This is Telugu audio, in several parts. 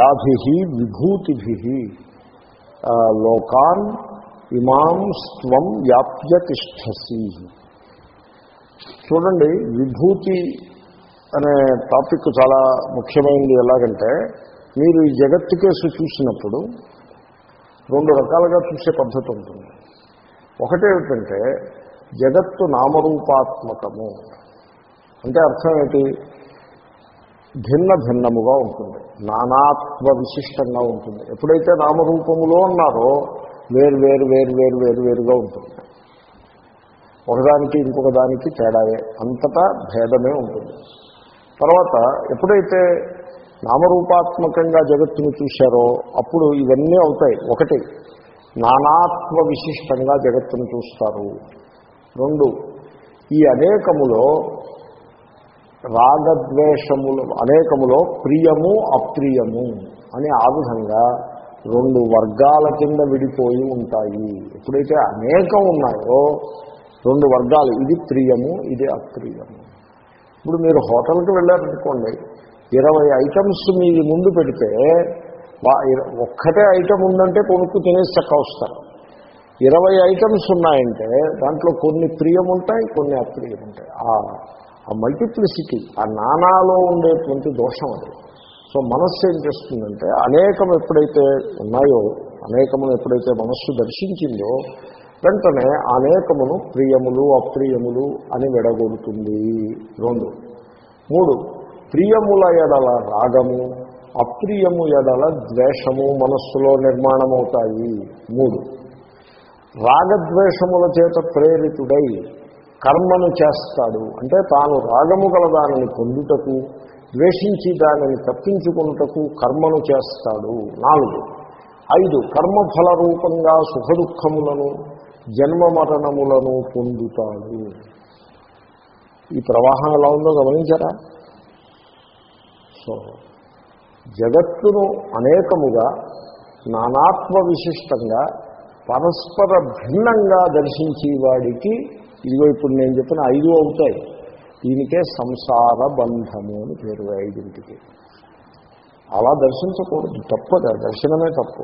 యాభి విభూతిభి. లోకాన్ ఇమాం స్వం వ్యాప్య తిష్టసి చూడండి విభూతి అనే టాపిక్ చాలా ముఖ్యమైనది ఎలాగంటే మీరు ఈ జగత్తు కేసు చూసినప్పుడు రెండు రకాలుగా చూసే పద్ధతి ఉంటుంది. ఒకటేమిటంటే జగత్తు నామరూపాత్మకము. అంటే అర్థం ఏంటి? భిన్న భిన్నముగా ఉంటుంది. నానాత్వ విశిష్టంగా ఉంటుంది. ఎప్పుడైతే నామరూపములో ఉన్నారో వేరు వేరు వేరు వేరు వేరు వేరుగా ఉంటుంది. ఒకదానికి ఇంకొక దానికి తేడాయే. అంతటా భేదమే ఉంటుంది. తర్వాత ఎప్పుడైతే నామరూపాత్మకంగా జగత్తును చూశారో అప్పుడు ఇవన్నీ అవుతాయి. ఒకటి నానాత్వ విశిష్టంగా జగత్తును చూస్తారు. రెండు ఈ అనేకములో రాగద్వేషములు అనేకములో ప్రియము అప్రియము అని ఆ విధంగా రెండు వర్గాల కింద విడిపోయి ఉంటాయి. ఎప్పుడైతే అనేకం ఉన్నాయో రెండు వర్గాలు ఇది ప్రియము ఇది అప్రియము. ఇప్పుడు మీరు హోటల్కి వెళ్ళారనుకోండి ఇరవై ఐటమ్స్ మీ ముందు పెడితే ఒక్కటే ఐటమ్ ఉందంటే కొనుక్కు తినేసి చక్క వస్తారు. ఇరవై ఐటమ్స్ ఉన్నాయంటే దాంట్లో కొన్ని ప్రియం ఉంటాయి కొన్ని అప్రియం ఉంటాయి ఆ మల్టిప్లిసిటీ ఆ నానాలో ఉండేటువంటి దోషం అది. సో మనస్సు ఏం చేస్తుందంటే అనేకం ఎప్పుడైతే ఉన్నాయో అనేకమును ఎప్పుడైతే మనస్సు దర్శించిందో వెంటనే అనేకమును ప్రియములు అప్రియములు అని విడగొడుతుంది. రెండు. మూడు. ప్రియముల ఎడల రాగము అప్రియము ఎడల ద్వేషము మనస్సులో నిర్మాణమవుతాయి. మూడు. రాగద్వేషముల చేత ప్రేరితుడై కర్మను చేస్తాడు. అంటే తాను రాగము గల దానిని పొందుటకు ద్వేషించి దానిని తప్పించుకున్నటకు కర్మను చేస్తాడు. నాలుగు. ఐదు. కర్మఫల రూపంగా సుఖదుఖములను జన్మ మరణములను పొందుతాడు. ఈ ప్రవాహం ఎలా ఉందో గమనించారా? సో జగత్తును అనేకముగా నానాత్మ విశిష్టంగా పరస్పర భిన్నంగా దర్శించేవాడికి ఇదిగో ఇప్పుడు నేను చెప్పిన ఐదు అవుతాయి. దీనికే సంసార బంధము అని పేరు ఐదింటికి. అలా దర్శించకూడదు. తప్పదు దర్శనమే తప్పు.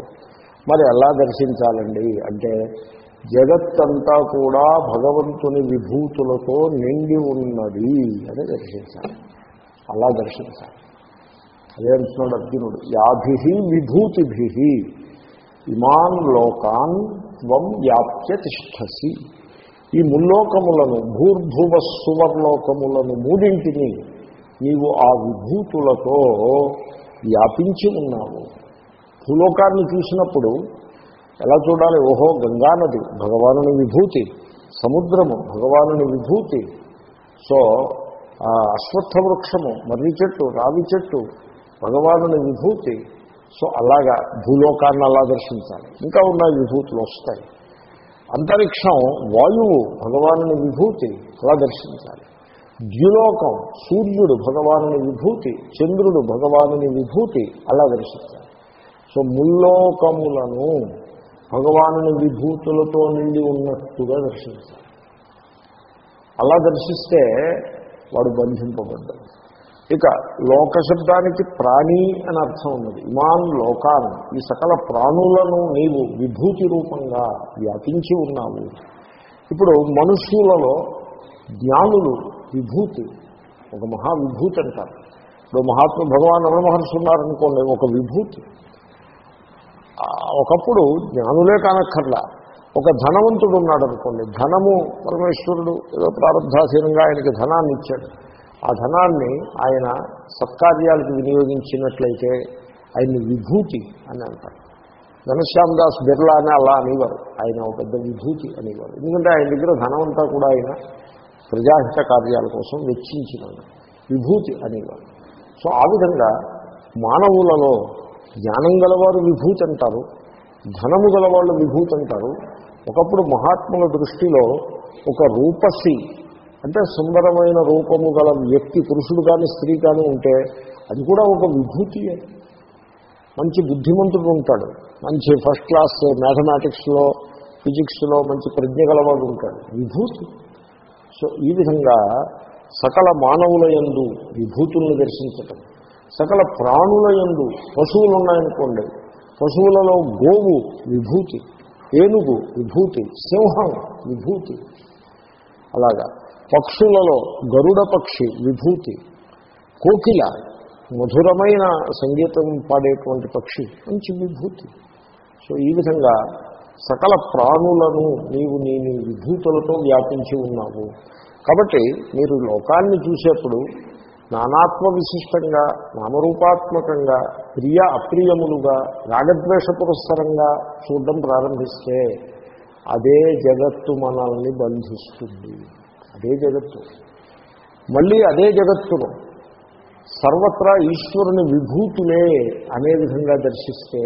మరి ఎలా దర్శించాలండి? అంటే జగత్తంతా కూడా భగవంతుని విభూతులతో నిండి ఉన్నది అని దర్శించాలి. అలా దర్శించాలి. అదే అంటున్నాడు అర్జునుడు. యాభి విభూతిభి. ఇమాన్ లోకాన్ త్వం వ్యాప్య తిష్టసి. ఈ ముల్లోకములను భూర్భువ సువర్లోకములను మూడింటిని నీవు ఆ విభూతులతో వ్యాపించి ఉన్నావు. భూలోకాన్ని చూసినప్పుడు ఎలా చూడాలి? ఓహో గంగానది భగవానుని విభూతి సముద్రము భగవానుని విభూతి. సో అశ్వత్థ వృక్షము మర్రి చెట్టు రావి చెట్టు భగవానుని విభూతి. సో అలాగా భూలోకాన్ని అలా దర్శించాలి. ఇంకా ఉన్న విభూతులు వస్తాయి. అంతరిక్షం వాయువు భగవానుని విభూతి అలా దర్శించాలి. ద్యులోకం సూర్యుడు భగవానుని విభూతి చంద్రుడు భగవానుని విభూతి అలా దర్శించాలి. సో ముల్లోకములను భగవానుని విభూతులతో నిండి ఉన్నట్టుగా దర్శించాలి. అలా దర్శిస్తే వాడు బంధింపబడ్డాడు. ఇక లోక శబ్దానికి ప్రాణి అని అర్థం ఉన్నది. ఇమాన్ లోకాన్ ఈ సకల ప్రాణులను నీవు విభూతి రూపంగా వ్యాపించి ఉన్నావు. ఇప్పుడు మనుష్యులలో జ్ఞానులు విభూతి ఒక మహావిభూతి అంటారు. ఇప్పుడు మహాత్మ భగవాన్ రమణ మహర్షి ఉన్నారనుకోండి ఒక విభూతి. ఒకప్పుడు జ్ఞానులే కానక్కర్లా. ఒక ధనవంతుడు ఉన్నాడు అనుకోండి ధనము పరమేశ్వరుడు ఏదో ప్రారంభాసీనంగా ఆయనకి ధనాన్ని ఇచ్చాడు. ఆ ధనాన్ని ఆయన సత్కార్యాలకు వినియోగించినట్లయితే ఆయన్ని విభూతి అని అంటారు. ఘనశ్యామ్ దాస్ బిర్లా అని అలా అనేవారు. ఆయన ఒక పెద్ద విభూతి అనేవారు. ఎందుకంటే ఆయన దగ్గర ధనం అంతా కూడా ఆయన ప్రజాహిత కార్యాల కోసం వెచ్చించినాడు విభూతి అనేవారు. సో ఆ విధంగా మానవులలో జ్ఞానం గలవారు విభూతి అంటారు. ధనము గలవాళ్ళు విభూతి అంటారు. ఒకప్పుడు మహాత్ముల దృష్టిలో ఒక రూపసి అంటే సుందరమైన రూపము గల వ్యక్తి పురుషుడు కానీ స్త్రీ కానీ ఉంటే అది కూడా ఒక విభూతియే. మంచి బుద్ధిమంతుడు ఉంటాడు. మంచి ఫస్ట్ క్లాస్ మ్యాథమెటిక్స్లో ఫిజిక్స్లో మంచి ప్రజ్ఞ గలవాడు ఉంటాడు. విభూతి. సో ఈ విధంగా సకల మానవుల యందు విభూతుల్ని దర్శించటం సకల ప్రాణుల యందు పశువులు ఉన్నాయనుకోండి పశువులలో గోవు విభూతి ఏనుగు విభూతి సింహం విభూతి. అలాగా. పక్షులలో గరుడ పక్షి విభూతి కోకిల మధురమైన సంగీతం పాడేటువంటి పక్షి మంచి విభూతి. సో ఈ విధంగా సకల ప్రాణులను నీవు నేను విభూతులతో వ్యాపించి ఉన్నావు. కాబట్టి మీరు లోకాన్ని చూసేప్పుడు నానాత్మ విశిష్టంగా నామరూపాత్మకంగా ప్రియ అప్రియములుగా రాగద్వేష పురస్సరంగా చూడడం ప్రారంభిస్తే అదే జగత్తు మనల్ని బంధిస్తుంది. అదే జగత్తు. మళ్ళీ అదే జగత్తును. సర్వత్రా ఈశ్వరుని విభూతులే అనే విధంగా దర్శిస్తే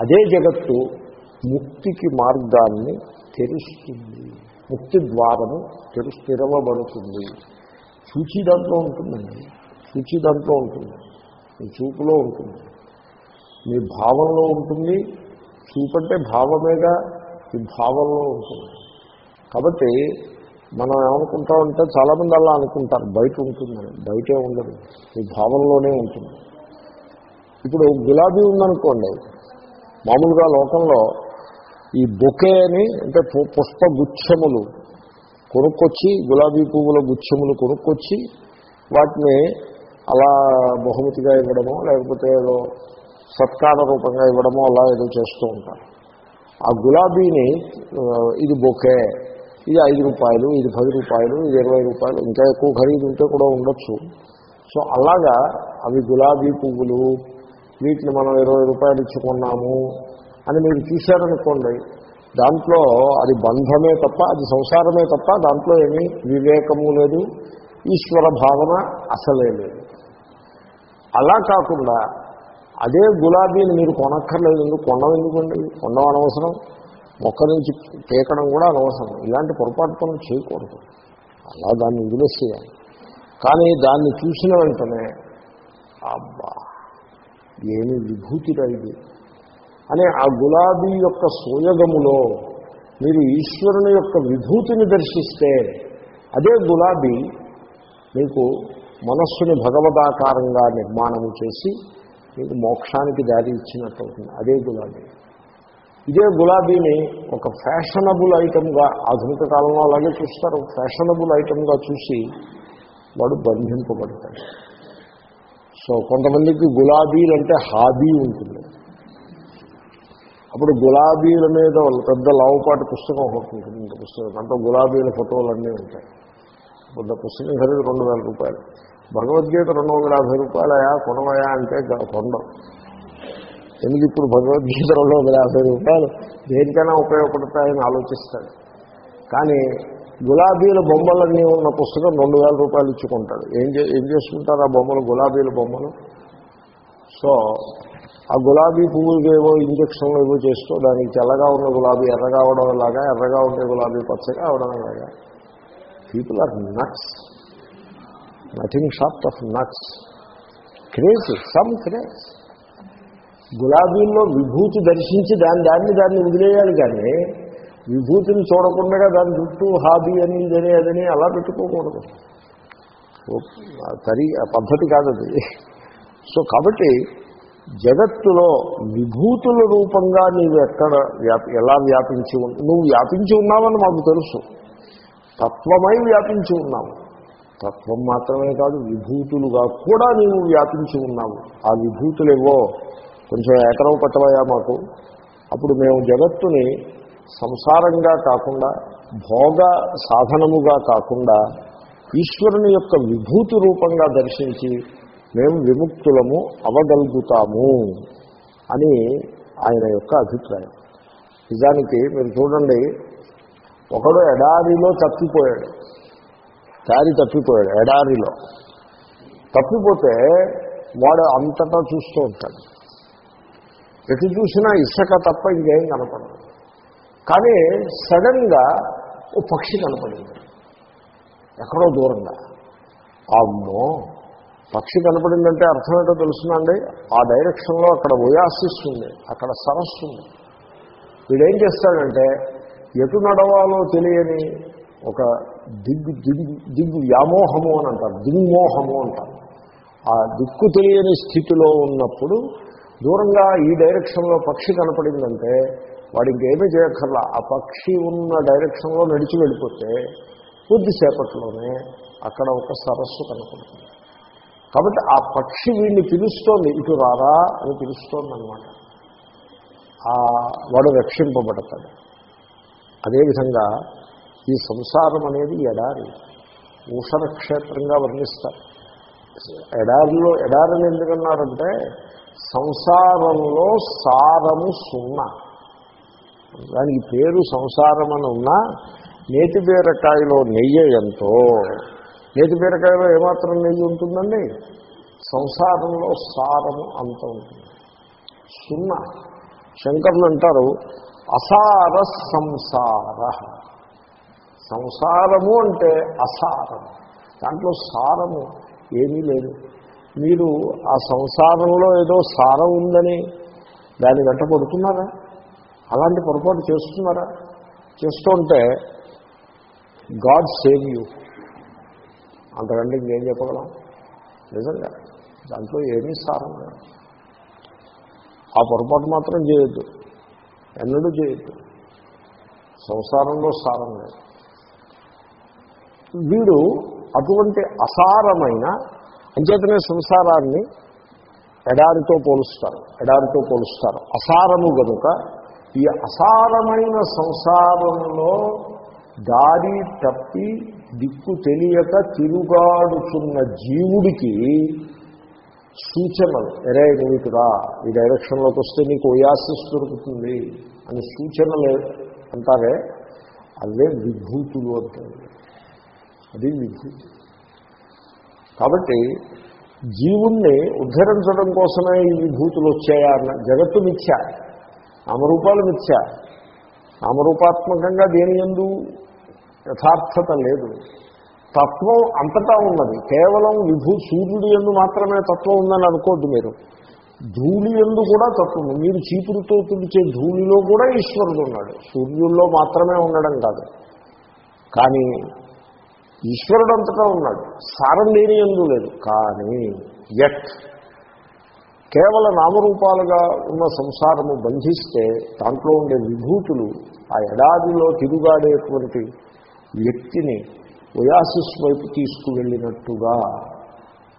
అదే జగత్తు ముక్తికి మార్గాన్ని తెరుస్తుంది. ముక్తి ద్వారము తెరు స్థిరవబడుతుంది సూచి దాంట్లో ఉంటుందండి. సూచి దాంట్లో ఉంటుంది. మీ చూపులో ఉంటుంది. మీ భావంలో ఉంటుంది. చూపంటే భావమేగా ఈ భావంలో ఉంటుంది. కాబట్టి మనం ఏమనుకుంటామంటే చాలామంది అలా అనుకుంటారు. బయట ఉంటుందని బయటే ఉండదు. ఈ భావంలోనే ఉంటుంది. ఇప్పుడు గులాబీ ఉందనుకోండి. మామూలుగా లోకంలో ఈ బొకే అని అంటే పు- పుష్ప గుచ్చములు కొనుక్కొచ్చి గులాబీ పువ్వుల గుచ్చములు కొనుక్కొచ్చి వాటిని అలా బహుమతిగా ఇవ్వడమో లేకపోతే ఏదో సత్కార రూపంగా ఇవ్వడమో అలా ఏదో చేస్తూ ఉంటారు. ఆ గులాబీని ఇది బొకే ఇది ఐదు రూపాయలు ఇది పది రూపాయలు ఇది ఇరవై రూపాయలు ఇంకా ఎక్కువ ఖరీదు ఉంటే కూడా ఉండొచ్చు. సో అలాగా అవి గులాబీ పువ్వులు వీటిని మనం ఇరవై రూపాయలు ఇచ్చుకున్నాము అని మీరు చూశారనుకోండి దాంట్లో అది బంధమే తప్ప అది సంసారమే తప్ప దాంట్లో ఏమీ వివేకము లేదు ఈశ్వర భావన అసలే లేదు. అలా కాకుండా అదే గులాబీని మీరు కొనక్కర్లేదు ఎందుకు? కొండం ఎందుకండి? కొండం అనవసరం. మొక్క నుంచి పీకడం కూడా అనవసరం. ఇలాంటి పొరపాటు పనులు చేయకూడదు. అలా దాన్ని వదిలేసేయాలి. కానీ దాన్ని చూసిన వెంటనే అబ్బా ఏమి విభూతిరా ఇది? అనే ఆ గులాబీ యొక్క సోయగములో మీరు ఈశ్వరుని యొక్క విభూతిని దర్శిస్తే అదే గులాబీ మీకు మనస్సుని భగవదాకారంగా నిర్మాణము చేసి మీకు మోక్షానికి దారి ఇచ్చినట్టు అవుతుంది. అదే గులాబీ. ఇదే గులాబీని ఒక ఫ్యాషనబుల్ ఐటమ్గా ఆధునిక కాలంలో అలాగే చూస్తారు. ఫ్యాషనబుల్ ఐటమ్గా చూసి వాడు బంధింపబడతాడు. సో కొంతమందికి గులాబీలు అంటే హాబీ ఉంటుంది. అప్పుడు గులాబీల మీద పెద్ద లావుపాటి పుస్తకం ఒకటి ఉంటుంది. ఇంత పుస్తకం. అంటే గులాబీల ఫోటోలు అన్నీ ఉంటాయి. పెద్ద పుస్తకం ఖరీదు రెండు వేల రూపాయలు. భగవద్గీత రెండు వందల యాభై రూపాయలయా కొనవయా అంటే కొండం. ఎందుకు ఇప్పుడు భగవద్గీత రెండు వందల యాభై రూపాయలు దేనికైనా ఉపయోగపడతాయని ఆలోచిస్తాడు. కానీ గులాబీల బొమ్మలన్నీ ఉన్న పుస్తకం రెండు వేల రూపాయలు ఇచ్చుకుంటాడు. ఏం చే ఏం చేసుకుంటారు ఆ బొమ్మలు గులాబీల బొమ్మలు? సో ఆ గులాబీ పువ్వులకి ఏవో ఇంజక్షన్లు ఏవో చేస్తూ దానికి తెల్లగా ఉన్న గులాబీ ఎర్రగా అవడం లాగా ఎర్రగా ఉండే గులాబీ పచ్చగా అవడం లాగా people are nuts nothing short of nuts craze some craze గులాబీల్లో విభూతి దర్శించి దాని దాన్ని దాన్ని వదిలేయాలి కానీ విభూతిని చూడకుండా దాని చుట్టూ హాబీ అని ఇదని అదని అలా పెట్టుకోకూడదు. తరి పద్ధతి కాదది. సో కాబట్టి జగత్తులో విభూతుల రూపంగా నీవు ఎక్కడ వ్యాపి ఎలా వ్యాపించి నువ్వు వ్యాపించి ఉన్నావని మాకు తెలుసు. తత్వమై వ్యాపించి ఉన్నావు. తత్వం మాత్రమే కాదు విభూతులుగా కూడా నీవు వ్యాపించి ఉన్నావు. ఆ విభూతులేవో? కొంచెం ఏకరవ పట్టవయా మాకు. అప్పుడు మేము జగత్తుని సంసారంగా కాకుండా భోగ సాధనముగా కాకుండా ఈశ్వరుని యొక్క విభూతి రూపంగా దర్శించి మేము విముక్తులము అవగలుగుతాము అని ఆయన యొక్క అభిప్రాయం. నిజానికి మీరు చూడండి ఒకడు ఎడారిలో తప్పిపోయాడు. దారి తప్పిపోయాడు ఎడారిలో. తప్పిపోతే వాడు అంతటా చూస్తూ ఉంటాడు. ఎటు చూసినా ఇసుక తప్ప ఇంకేం కనపడదు. కానీ సడన్గా ఓ పక్షి కనపడింది. ఎక్కడో దూరంగా. అమ్మో! పక్షి కనపడిందంటే అర్థం ఏంటో తెలుసునండి ఆ డైరెక్షన్లో అక్కడ ఓయాసిస్ ఉంది. అక్కడ సరస్సు ఉంది. వీడేం చేస్తాడంటే ఎటు నడవాలో తెలియని ఒక దిగ్గు దిగ్గు దిగ్గు వ్యామోహము అని అంటారు. దిగ్మోహము అంటారు. ఆ దిక్కు తెలియని స్థితిలో ఉన్నప్పుడు దూరంగా ఈ డైరెక్షన్లో పక్షి కనపడిందంటే వాడు ఇంకేమీ చేయక్కర్లా. ఆ పక్షి ఉన్న డైరెక్షన్లో నడిచి వెళ్ళిపోతే కొద్దిసేపట్లోనే అక్కడ ఒక సరస్సు కనపడుతుంది. కాబట్టి ఆ పక్షి వీడిని పిలుస్తోంది ఇటు రారా అని పిలుస్తోంది అనమాట వాడు రక్షింపబడతాడు. అదేవిధంగా ఈ సంసారం అనేది ఎడారి ఊషణ క్షేత్రంగా వర్ణిస్తారు. ఎడారిలో ఎడారిని ఎందుకన్నారంటే సంసారంలో సారము సున్నా. దానికి పేరు సంసారం అని ఉన్నా నేతి బీరకాయలో నెయ్యి ఎంతో. నేతి బీరకాయలో ఏమాత్రం నెయ్యి ఉంటుందండి? సంసారంలో సారము అంత ఉంటుంది. సున్నా. శంకర్లు అంటారు అసార సంసార. సంసారము అంటే అసారం. దాంట్లో సారము ఏమీ లేదు. మీరు ఆ సంసారంలో ఏదో సారం ఉందని దాని వెంట పడుతున్నారా? అలాంటి పొరపాటు చేస్తున్నారా? చేస్తుంటే గాడ్ సేవ్ యూ. అంతకంటే ఇంకేం చెప్పగలం? నిజంగా దాంట్లో ఏమీ సారం లేదు. ఆ పొరపాటు మాత్రం చేయొద్దు. ఎన్నడూ చేయొద్దు. సంసారంలో సారం లేదు. వీడు అటువంటి అసారమైన అంచేతనే సంసారాన్ని ఎడారితో పోలుస్తారు ఎడారితో పోలుస్తారు. అసారము గనుక ఈ అసారమైన సంసారంలో దారి తప్పి దిక్కు తెలియక తిరుగాడుచున్న జీవుడికి సూచనలు ఎరే నీకురా ఈ డైరెక్షన్లోకి వస్తే నీకు ఓయాసిస్ దొరుకుతుంది అని సూచనలు అంటారే అవే విభూతులు అంటే అది విభూతి. కాబట్టి జీవుణ్ణి ఉద్ధరించడం కోసమే ఈ విభూతులు వచ్చాయా అన్న జగత్తు మిథ్య. నామరూపాలు మిథ్య. నామరూపాత్మకంగా దేని ఎందు? యథార్థత లేదు. తత్వం అంతటా ఉన్నది. కేవలం విభూ సూర్యుడి ఎందు మాత్రమే తత్వం ఉందని అనుకోద్దు మీరు. ధూళి ఎందు కూడా తత్వం మీరు చీపురుతో తుడిచే ధూళిలో కూడా ఈశ్వరుడు ఉన్నాడు. సూర్యుల్లో మాత్రమే ఉండడం కాదు. కానీ ఈశ్వరుడు అంతటా ఉన్నాడు. సారం లేని ఎందు లేదు. కానీ ఎట్ కేవల నామరూపాలుగా ఉన్న సంసారము బంధిస్తే దాంట్లో ఉండే విభూతులు ఆ ఎడాదిలో తిరుగాడేటువంటి వ్యక్తిని వయాసిస్ వైపు తీసుకువెళ్ళినట్టుగా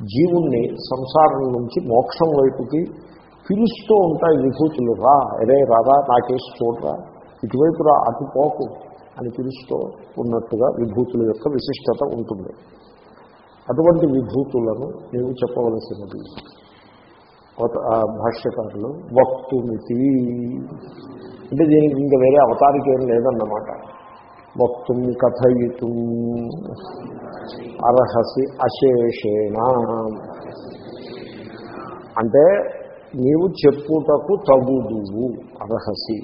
జీవుణ్ణి సంసారం నుంచి మోక్షం వైపుకి పిలుస్తూ ఉంటాయి విభూతులు. రా ఎరే రాదా నాకేసి చూడరా. ఇటువైపు రా అటు పోకు. అని పిలుస్తూ ఉన్నట్టుగా విభూతుల యొక్క విశిష్టత ఉంటుంది. అటువంటి విభూతులను నేను చెప్పవలసినది. ఆ భాష్యకారులు వక్తుమితి. అంటే దీనికి ఇంకా వేరే అవతారిక ఏం లేదన్నమాట. వక్తుం కథయితుం అర్హసి అశేషేణ. అంటే నీవు చెప్పుటకు తగుదువు అర్హసి.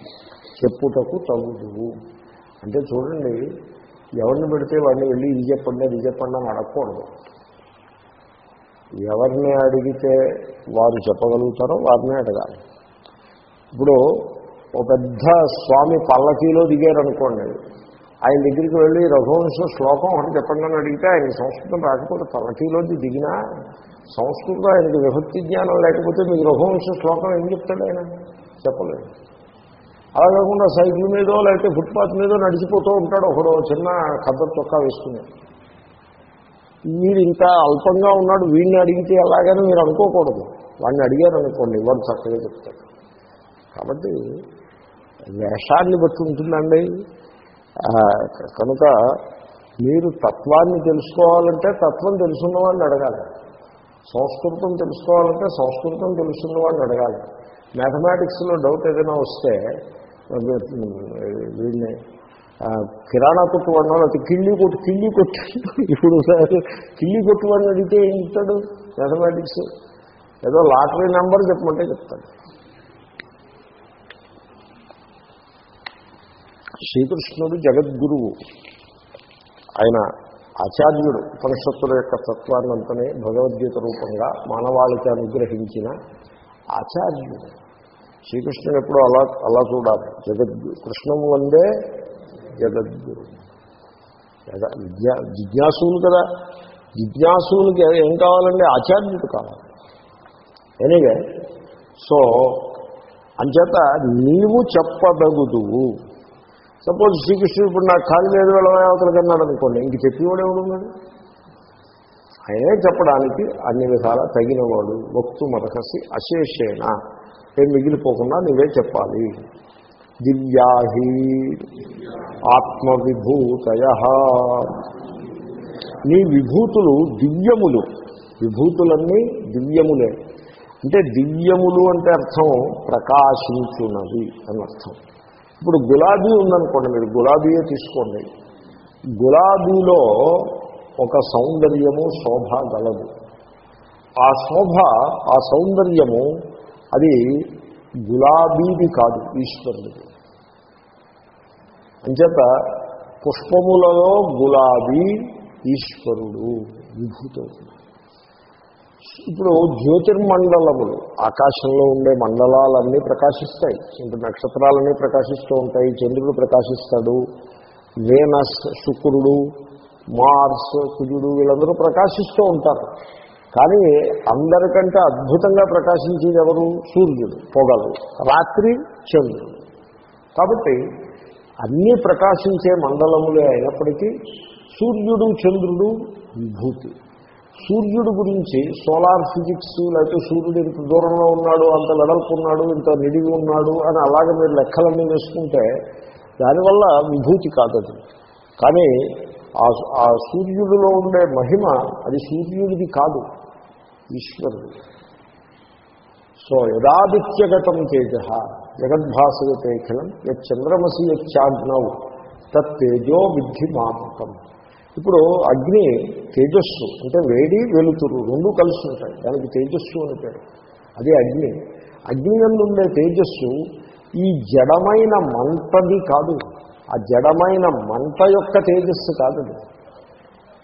చెప్పుటకు తగుదువు. అంటే చూడండి ఎవరిని పెడితే వాడిని వెళ్ళి ఇది చెప్పండి అది చెప్పండి అని అడగకూడదు. ఎవరిని అడిగితే వారు చెప్పగలుగుతారో వారిని అడగాలి. ఇప్పుడు ఒక పెద్ద స్వామి పల్లకీలో దిగారనుకోండి ఆయన దగ్గరికి వెళ్ళి రఘువంశ శ్లోకం ఒకటి చెప్పండి అని అడిగితే ఆయన సంస్కృతం రాకపోతే పల్లకీలోది దిగినా సంస్కృతం ఆయనకి విభక్తి జ్ఞానం లేకపోతే మీకు రఘువంశ శ్లోకం ఏం చెప్తాడు ఆయన? చెప్పలేదు. అలా కాకుండా సైకిల్ మీదో లేకపోతే ఫుట్పాత్ మీదో నడిచిపోతూ ఉంటాడు. ఒకడు చిన్న కథ చొక్కా వేస్తుంది వీడు ఇంకా అల్పంగా ఉన్నాడు. వీడిని అడిగితే ఎలాగని మీరు అనుకోకూడదు. వాడిని అడిగారు అనుకోండి వాడు చక్కగా చెప్తాడు. కాబట్టి వేషాన్ని బట్టి ఉంటుందండి. కనుక మీరు తత్వాన్ని తెలుసుకోవాలంటే తత్వం తెలుసున్న వాళ్ళని అడగాలి. సంస్కృతం తెలుసుకోవాలంటే సంస్కృతం తెలుసున్న వాళ్ళని అడగాలి. మ్యాథమెటిక్స్లో డౌట్ ఏదైనా వస్తే వీడిని కిరాణా కొట్టు వాడిన లేకపోతే కిళ్ళి కొట్టు కిళ్ళి కొట్టు ఇప్పుడు కిళ్ళి కొట్టు వాడిని అడిగితే ఏం చెప్తాడు? మ్యాథమెటిక్స్ ఏదో లాటరీ నెంబర్ చెప్పమంటే చెప్తాడు. శ్రీకృష్ణుడు జగద్గురువు. ఆయన ఆచార్యుడు ఉపనిషత్తుల యొక్క తత్వాన్నంతనే భగవద్గీత రూపంగా మానవాళికి అనుగ్రహించిన ఆచార్యుడు. శ్రీకృష్ణుడు ఎప్పుడు అలా అలా చూడాలి. జగద్గురు కృష్ణం వందే జగద్గురు. విద్యా జిజ్ఞాసులు కదా. జిజ్ఞాసులకి ఏం కావాలండి ఆచార్యుడు కావాలి. ఎనీవే సో అంచేత నీవు చెప్పదగుదువు. సపోజ్ శ్రీకృష్ణుడు ఇప్పుడు నాకు ఖాళీ లేదు వెళ్ళవతలకి అన్నాడు అనుకోండి ఇంక చెప్పేవాడు ఎవడున్నాడు ఆయనే చెప్పడానికి అన్ని విధాలా తగినవాడు. వక్తు మరకసి అశేషేణ. ఏం మిగిలిపోకుండా నువ్వే చెప్పాలి. దివ్యాహి ఆత్మవిభూతయ. నీ విభూతులు దివ్యములు. విభూతులన్నీ దివ్యములే. అంటే దివ్యములు అంటే అర్థం ప్రకాశించున్నది అని అర్థం. ఇప్పుడు గులాబీ ఉందనుకోండి మీరు గులాబీయే తీసుకోండి. గులాబీలో ఒక సౌందర్యము శోభ గలదు. ఆ శోభ ఆ సౌందర్యము అది గులాబీది కాదు ఈశ్వరుడిది. అంచేత పుష్పములలో గులాబీ ఈశ్వరుడు విభూతవుతుంది ఇప్పుడు జ్యోతిర్మండలములు ఆకాశంలో ఉండే మండలాలన్నీ ప్రకాశిస్తాయి అంటే నక్షత్రాలన్నీ ప్రకాశిస్తూ ఉంటాయి చంద్రుడు ప్రకాశిస్తాడు వేనస్ శుక్రుడు మార్స్ కుజుడు వీళ్ళందరూ ప్రకాశిస్తూ ఉంటారు. కానీ అందరికంటే అద్భుతంగా ప్రకాశించేది ఎవరు? సూర్యుడు పొగలు రాత్రి చంద్రుడు. కాబట్టి అన్నీ ప్రకాశించే మండలములే అయినప్పటికీ సూర్యుడు చంద్రుడు విభూతి. సూర్యుడు గురించి సోలార్ ఫిజిక్స్ లేకపోతే సూర్యుడు ఇంత దూరంలో ఉన్నాడు అంత వెడల్పు ఉన్నాడు ఇంత నిడివి ఉన్నాడు అని అలాగే మీరు లెక్కలన్నీ వేసుకుంటే దానివల్ల విభూతి కాదు అది కానీ ఆ ఆ సూర్యుడిలో ఉండే మహిమ అది సూర్యుడిది కాదు ఈశ్వరుడు. సో యదాదిత్యగతం తేజ జగద్భాసయతేఖిలం యచ్చంద్రమసి యచ్చాగ్నవు తత్తేజో విద్ధి మామకం ఇప్పుడు అగ్ని తేజస్సు అంటే వేడి వెలుతురు రెండు కలిసి ఉంటాయి. దానికి తేజస్సు అని పేరు. అదే అగ్ని. అగ్ని ఉండే తేజస్సు ఈ జడమైన మంటది కాదు. ఆ జడమైన మంట యొక్క తేజస్సు కాదు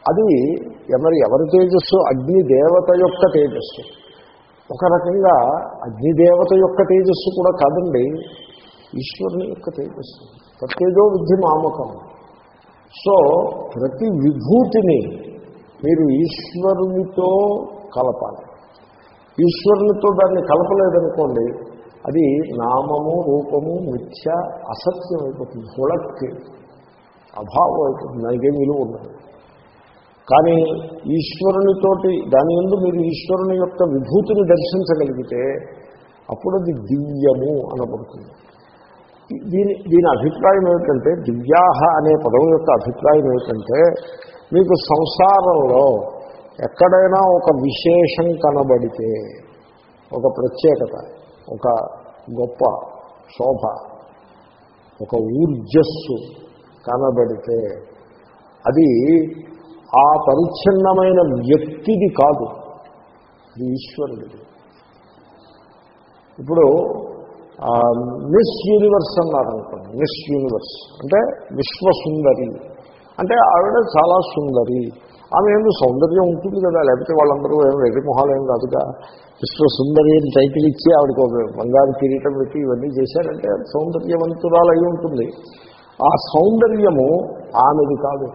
అది. ఎవరి ఎవరి తేజస్సు? అగ్నిదేవత యొక్క తేజస్సు. ఒక రకంగా అగ్నిదేవత యొక్క తేజస్సు కూడా కాదండి ఈశ్వరుని యొక్క తేజస్సు. ప్రత్యేజో విద్య మామకం. సో ప్రతి విభూతిని మీరు ఈశ్వరునితో కలపాలి. ఈశ్వరునితో దాన్ని కలపలేదనుకోండి అది నామము రూపము మిథ్య అసత్యం అయిపోతుంది. హుళక్కి. అభావం అయిపోతుంది. దానికేం విలువ ఉండదు. కానీ ఈశ్వరునితోటి దాని ఎందు మీరు ఈశ్వరుని యొక్క విభూతిని దర్శించగలిగితే అప్పుడు అది దివ్యము అనబడుతుంది. దీని దీని అభిప్రాయం ఏమిటంటే దివ్యాహ అనే పదం యొక్క అభిప్రాయం ఏమిటంటే మీకు సంసారంలో ఎక్కడైనా ఒక విశేషం కనబడితే ఒక ప్రత్యేకత ఒక గొప్ప శోభ ఒక ఊర్జస్సు కనబడితే అది ఆ పరిచ్ఛిన్నమైన వ్యక్తిది కాదు అది ఈశ్వరుడిది. ఇప్పుడు మిస్ యూనివర్స్ అన్నారనుకోండి మిస్ యూనివర్స్ అంటే విశ్వసుందరి. అంటే ఆవిడ చాలా సుందరి. ఆమె ఏమి సౌందర్యం ఉంటుంది కదా లేకపోతే వాళ్ళందరూ ఏం వెర్రి మొహాలు ఏం కాదుగా విశ్వసుందరి అని టైటిల్ ఇచ్చి ఆవిడకి ఒక బంగారు కిరీటం పెట్టి ఇవన్నీ చేశారంటే సౌందర్యవంతురాలు అయి ఉంటుంది. ఆ సౌందర్యము ఆమెది కాదు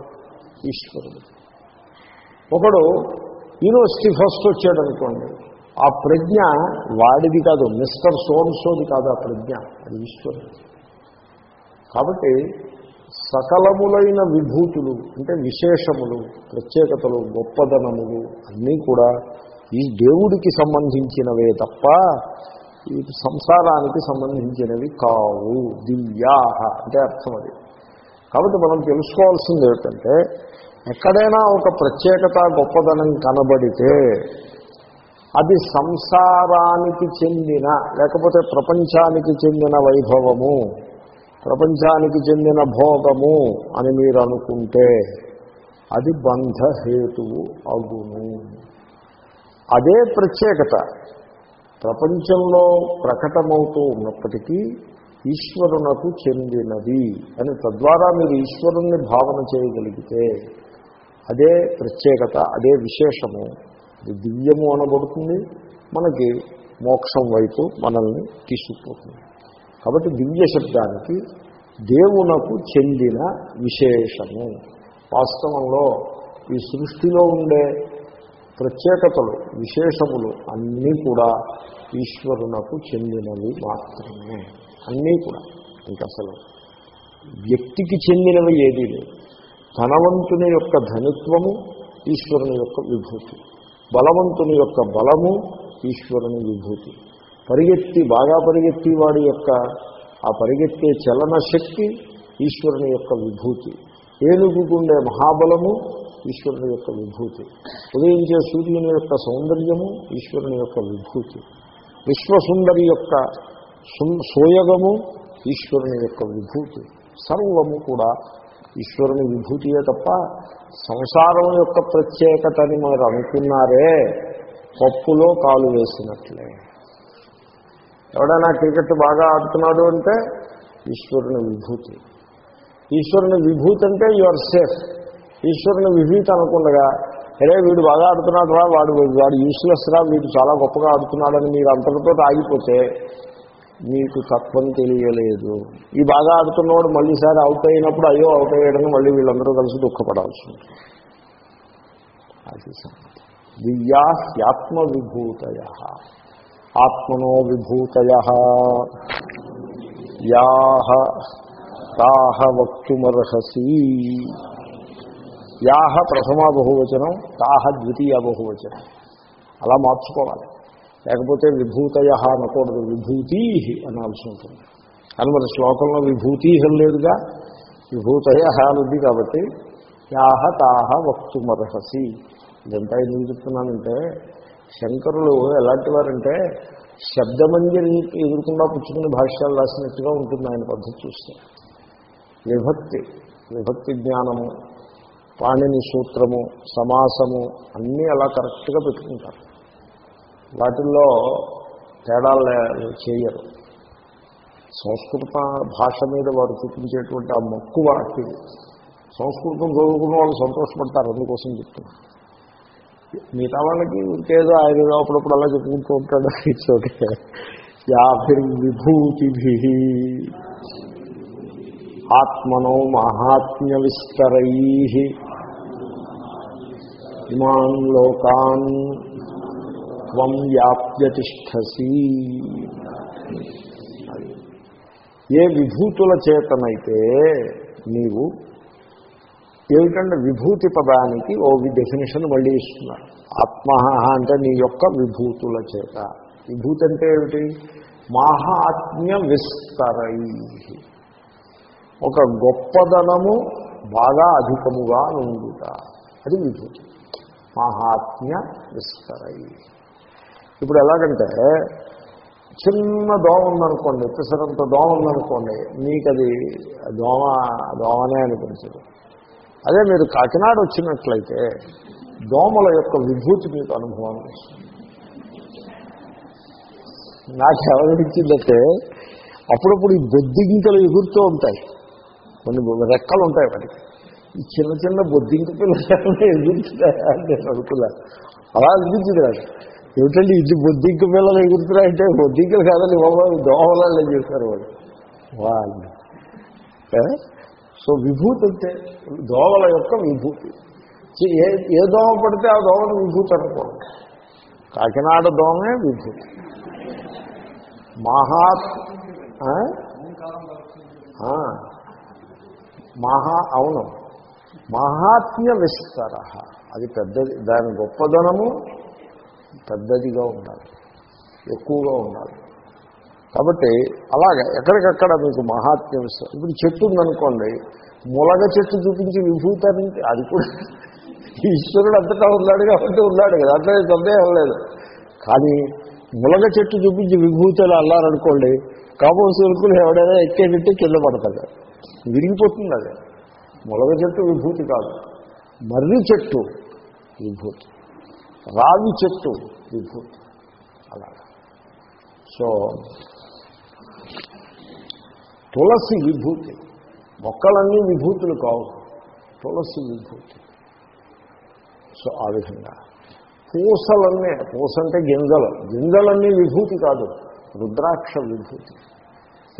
ఈశ్వరుడు. ఒకడు యూనివర్సిటీ ఫస్ట్ వచ్చాడు అనుకోండి ఆ ప్రజ్ఞ వాడిది కాదు మిస్టర్ సోన్సోది కాదు ఆ ప్రజ్ఞ అది ఈశ్వరుడు. కాబట్టి సకలములైన విభూతులు అంటే విశేషములు ప్రత్యేకతలు గొప్పదనములు అన్నీ కూడా ఈ దేవుడికి సంబంధించినవే తప్ప ఈ సంసారానికి సంబంధించినవి కావు. దివ్యా అంటే అర్థం అది. కాబట్టి మనం తెలుసుకోవాల్సింది ఏమిటంటే ఎక్కడైనా ఒక ప్రత్యేకత గొప్పదనం కనబడితే అది సంసారానికి చెందిన లేకపోతే ప్రపంచానికి చెందిన వైభవము. ప్రపంచానికి చెందిన భోగము అని మీరు అనుకుంటే అది బంధహేతువు అగును. అదే ప్రత్యేకత. ప్రపంచంలో ప్రకటమవుతూ ఉన్నప్పటికీ ఈశ్వరునకు చెందినది అని తద్వారా మీరు ఈశ్వరుణ్ణి భావన చేయగలిగితే అదే ప్రత్యేకత అదే విశేషము. అది దివ్యము అనబడుతుంది. మనకి మోక్షం వైపు మనల్ని తీసుకుపోతుంది. కాబట్టి దివ్య శబ్దానికి దేవునకు చెందిన విశేషము. వాస్తవంలో ఈ సృష్టిలో ఉండే ప్రత్యేకతలు విశేషములు అన్నీ కూడా ఈశ్వరునకు చెందినవి మాత్రమే. అన్నీ కూడా. ఇంకా అసలు వ్యక్తికి చెందినవి ఏదీ లేదు ధనవంతుని యొక్క ధనిత్వము ఈశ్వరుని యొక్క విభూతి. బలవంతుని యొక్క బలము ఈశ్వరుని విభూతి. పరిగెత్తి బాగా పరిగెత్తి వాడి యొక్క ఆ పరిగెత్తే చలన శక్తి ఈశ్వరుని యొక్క విభూతి. ఏనుగుండే మహాబలము ఈశ్వరుని యొక్క విభూతి. ఉదయించే సూర్యుని యొక్క సౌందర్యము ఈశ్వరుని యొక్క విభూతి. విశ్వసుందరి యొక్క సోయగము ఈశ్వరుని యొక్క విభూతి. సర్వము కూడా ఈశ్వరుని విభూతియే తప్ప సంసారం యొక్క ప్రత్యేకతని మీరు అనుకున్నారే పప్పులో కాలు వేసినట్లే. ఎవడైనా క్రికెట్ బాగా ఆడుతున్నాడు అంటే ఈశ్వరుని విభూతి. ఈశ్వరుని విభూతి అంటే యు ఆర్ సేఫ్ ఈశ్వరుని విభూతి అనుకుండగా అరే వీడు బాగా ఆడుతున్నాడు రా వాడు వాడు యూస్లెస్ రా వీడు చాలా గొప్పగా ఆడుతున్నాడని మీరు అంతటితో ఆగిపోతే మీకు తత్వం తెలియలేదు. ఈ బాగా ఆడుతున్నవాడు మళ్ళీసారి అవుట్ అయినప్పుడు అయ్యో అవుట్ అయ్యాడని మళ్ళీ వీళ్ళందరూ కలిసి దుఃఖపడాల్సి ఉంటుంది. అది సంగతి. విభూతయ ఆత్మనో విభూతయ. యాహ తాహ వక్తుమర్హసి. యాహ ప్రథమా బహువచనం తాహ ద్వితీయ బహువచనం. అలా మార్చుకోవాలి. లేకపోతే విభూతయ అనకూడదు. విభూతి అనాల్సి ఉంటుంది. కానీ మరి శ్లోకంలో విభూతి లేదుగా? విభూతయ అనుంది కాబట్టి యాహ తాహ వక్తుమర్హసి. ఇదంతా ఎందుకు చెప్తున్నానంటే శంకరులు ఎలాంటి వారంటే శబ్దమంజరి ఎదురుకుండా పుచ్చుకుని భాష్యాలు రాసినట్టుగా ఉంటుంది ఆయన పద్ధతి చూస్తే. విభక్తి విభక్తి జ్ఞానము పాణిని సూత్రము సమాసము అన్నీ అలా కరెక్ట్గా పెట్టుకుంటారు. వాటిల్లో తేడాలు చేయరు. సంస్కృత భాష మీద వారు చూపించేటువంటి ఆ మక్కువ సంస్కృతం చదువుకున్న వాళ్ళు సంతోషపడతారు అందుకోసం చెప్తున్నారు మిగతా వాళ్ళకి ఇంకేదో ఆయన ఏదో అప్పుడప్పుడు అలా చెప్పుకుంటూ ఉంటాడు. ఇట్స్ ఓకే యాభిర్ విభూతిభి. ఆత్మనో మహాత్మ్య విస్తరై ఇమాన్ లోకాన్ త్వం వ్యాప్యతిష్టసి. ఏ విభూతుల చేతనైతే నీవు ఏమిటంటే విభూతి పదానికి ఓ డెఫినేషన్ మళ్ళీ ఇస్తున్నారు. ఆత్మ అంటే నీ యొక్క విభూతుల చేత. విభూతి అంటే ఏమిటి? మహాత్మ్య విస్తరై ఒక గొప్పదనము బాగా అధికముగా నుండుట. అది విభూతి. మహాత్మ్య విస్తరై ఇప్పుడు ఎలాగంటే చిన్న దోమ ఉందనుకోండి పిసరంత దోమ ఉందనుకోండి మీకు అది దోమ దోమనే అనిపించదు. అదే మీరు కాకినాడ వచ్చినట్లయితే దోమల యొక్క విభూతి మీకు అనుభవం నాకు ఎవరిచ్చిందంటే అప్పుడప్పుడు ఈ బొద్దింకలు ఎగురుతూ ఉంటాయి. కొన్ని రెక్కలు ఉంటాయి వాటికి. ఈ చిన్న చిన్న బొద్దింక పిల్లలు ఎగురుతున్నాయి అనుకున్నా. అలా అనిపించింది నాకు. ఏమిటండి ఇది బొద్దింక పిల్లలు ఎగురుతున్నాయంటే బొద్దింకలు కాదని బాబా దోమలలో చేస్తారు వాళ్ళు. వాళ్ళు ఏ? సో విభూతి అంటే దోవల యొక్క విభూతి. ఏ ఏ దోమ పడితే ఆ దోమను విభూతి అనుకోండి కాకినాడ దోమే విభూతి. మహాత్ మహా అవును. మహాత్మ్య విస్తర. అది పెద్దది దాని గొప్పదనము పెద్దదిగా ఉండాలి. ఎక్కువగా ఉండాలి. కాబట్టి అలాగే ఎక్కడికక్కడ మీకు మహాత్మ్యం ఇస్తారు ఇప్పుడు చెట్టు ఉందనుకోండి ములగ చెట్టు చూపించి విభూతాన్ని అది కూడా ఈశ్వరుడు అంతటా ఉన్నాడు కాబట్టి ఉన్నాడు కదా అట్లా సందేహం లేదు. కానీ ములగ చెట్టు చూపించి విభూతులు అల్లారనుకోండి కాంపౌండ్ సరుకులు ఎవడైనా ఎక్కేటట్టు కింద పడతాడు. విరిగిపోతుంది అది. ములగ చెట్టు విభూతి కాదు. మర్రి చెట్టు విభూతి. రావి చెట్టు విభూతి. అలా సో తులసి విభూతి. మొక్కలన్నీ విభూతులు కావు. తులసి విభూతి. సో ఆ విధంగా. పూసలన్నీ పూస అంటే గింజలు. గింజలన్నీ విభూతి కాదు. రుద్రాక్ష విభూతి.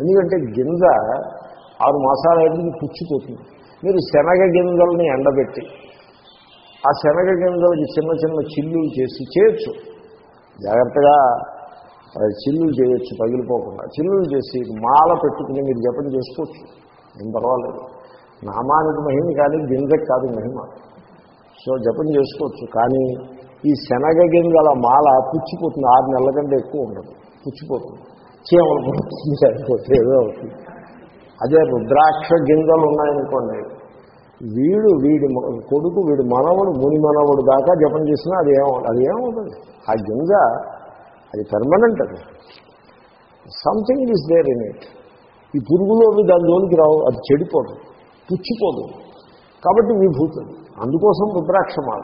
ఎందుకంటే గింజ ఆరు మాసాల ఐదు పుచ్చిపోతుంది. మీరు శనగ గింజల్ని ఎండబెట్టి ఆ శనగ గింజలకి చిన్న చిన్న చిల్లులు చేసి చేయొచ్చు. జాగ్రత్తగా చిల్లులు చేయొచ్చు పగిలిపోకుండా చిల్లులు చేసి మాల పెట్టుకుని మీరు జపం చేసుకోవచ్చు. ఏం పర్వాలేదు. నామానికి మహిమ కానీ గింజకి కాదు మహిమ. సో జపం చేసుకోవచ్చు. కానీ ఈ శనగ గింజల మాల పుచ్చిపోతుంది. ఆరు నెలల కంటే ఎక్కువ ఉండదు. పుచ్చిపోతుంది. చీమలు పుడుతుంది సరిపోతే ఏదో అవుతుంది అదే రుద్రాక్ష గింజలు ఉన్నాయనుకోండి. వీడు వీడి కొడుకు వీడి మనవడు ముని మనవడు దాకా జపం చేసినా అది ఏమో అది ఏమవుతుంది ఆ గింజ అది పెర్మనెంట్ అది. Something is there in it ఈ పురుగులోవి దాని జోలికి రావు అది చెడిపోదు పుచ్చిపోదు. కాబట్టి విభూతి. అందుకోసం రుద్రాక్షమాల.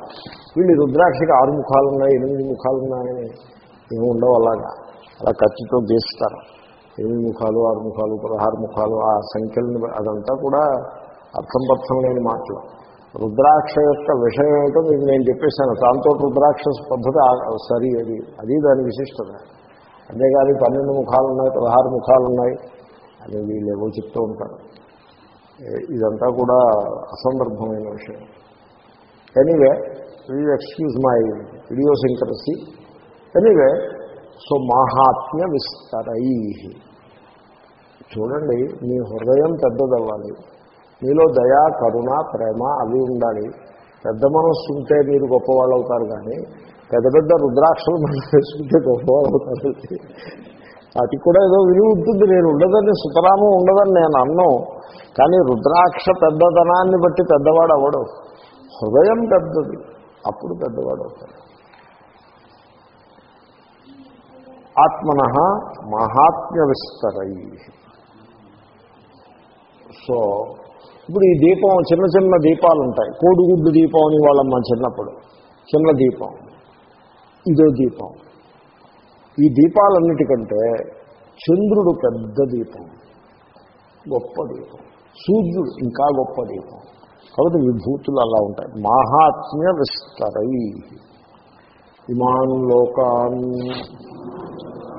వీళ్ళు రుద్రాక్షకి ఆరు ముఖాలున్నా ఎనిమిది ముఖాలున్నాయని ఏమి ఉండవు అలాగా. అలా ఖర్చుతో గీస్తారు ఎనిమిది ముఖాలు ఆరు ముఖాలు పదహారు ముఖాలు ఆ సంఖ్యలను అదంతా కూడా అర్థం పర్థం లేని మాటలు. రుద్రాక్ష యొక్క విషయం ఏమిటో మీకు నేను చెప్పేశాను. దాంతో రుద్రాక్ష పద్ధతి సరి అది. అది దాని విశిష్టత. అంతేగాని పన్నెండు ముఖాలు ఉన్నాయి పదహారు ముఖాలు ఉన్నాయి అని వీళ్ళు ఏవో చెప్తూ ఉంటారు. ఇదంతా కూడా అసందర్భమైన విషయం. Anyway please excuse my idiosyncrasy. Anyway so మాహాత్మ్య విస్తరై. చూడండి మీ హృదయం పెద్దదవ్వాలి. మీలో దయా కరుణ ప్రేమ అవి ఉండాలి. పెద్ద మనస్సు ఉంటే మీరు గొప్పవాళ్ళు అవుతారు కానీ పెద్ద పెద్ద రుద్రాక్షలు మనం వేసుకుంటే గొప్పవాళ్ళు అవుతారు వాటికి కూడా ఏదో విలువ ఉంటుంది. నేను ఉండదని సుతరామం ఉండదని నేను అన్నం. కానీ రుద్రాక్ష పెద్దదనాన్ని బట్టి పెద్దవాడు అవ్వడు. హృదయం పెద్దది. అప్పుడు పెద్దవాడు అవుతాడు. ఆత్మన మహాత్మ్య విస్తరై సో ఇప్పుడు ఈ దీపం చిన్న చిన్న దీపాలు ఉంటాయి కోడిగుడ్డు దీపం అని వాళ్ళమ్మ చిన్నప్పుడు. చిన్న దీపం. ఇదో దీపం. ఈ దీపాలన్నిటికంటే చంద్రుడు పెద్ద దీపం. గొప్ప దీపం. సూర్యుడు ఇంకా గొప్ప దీపం. కాబట్టి విభూతులు అలా ఉంటాయి. మహాత్మ్య విస్తరై. ఇమాన్ లోకాన్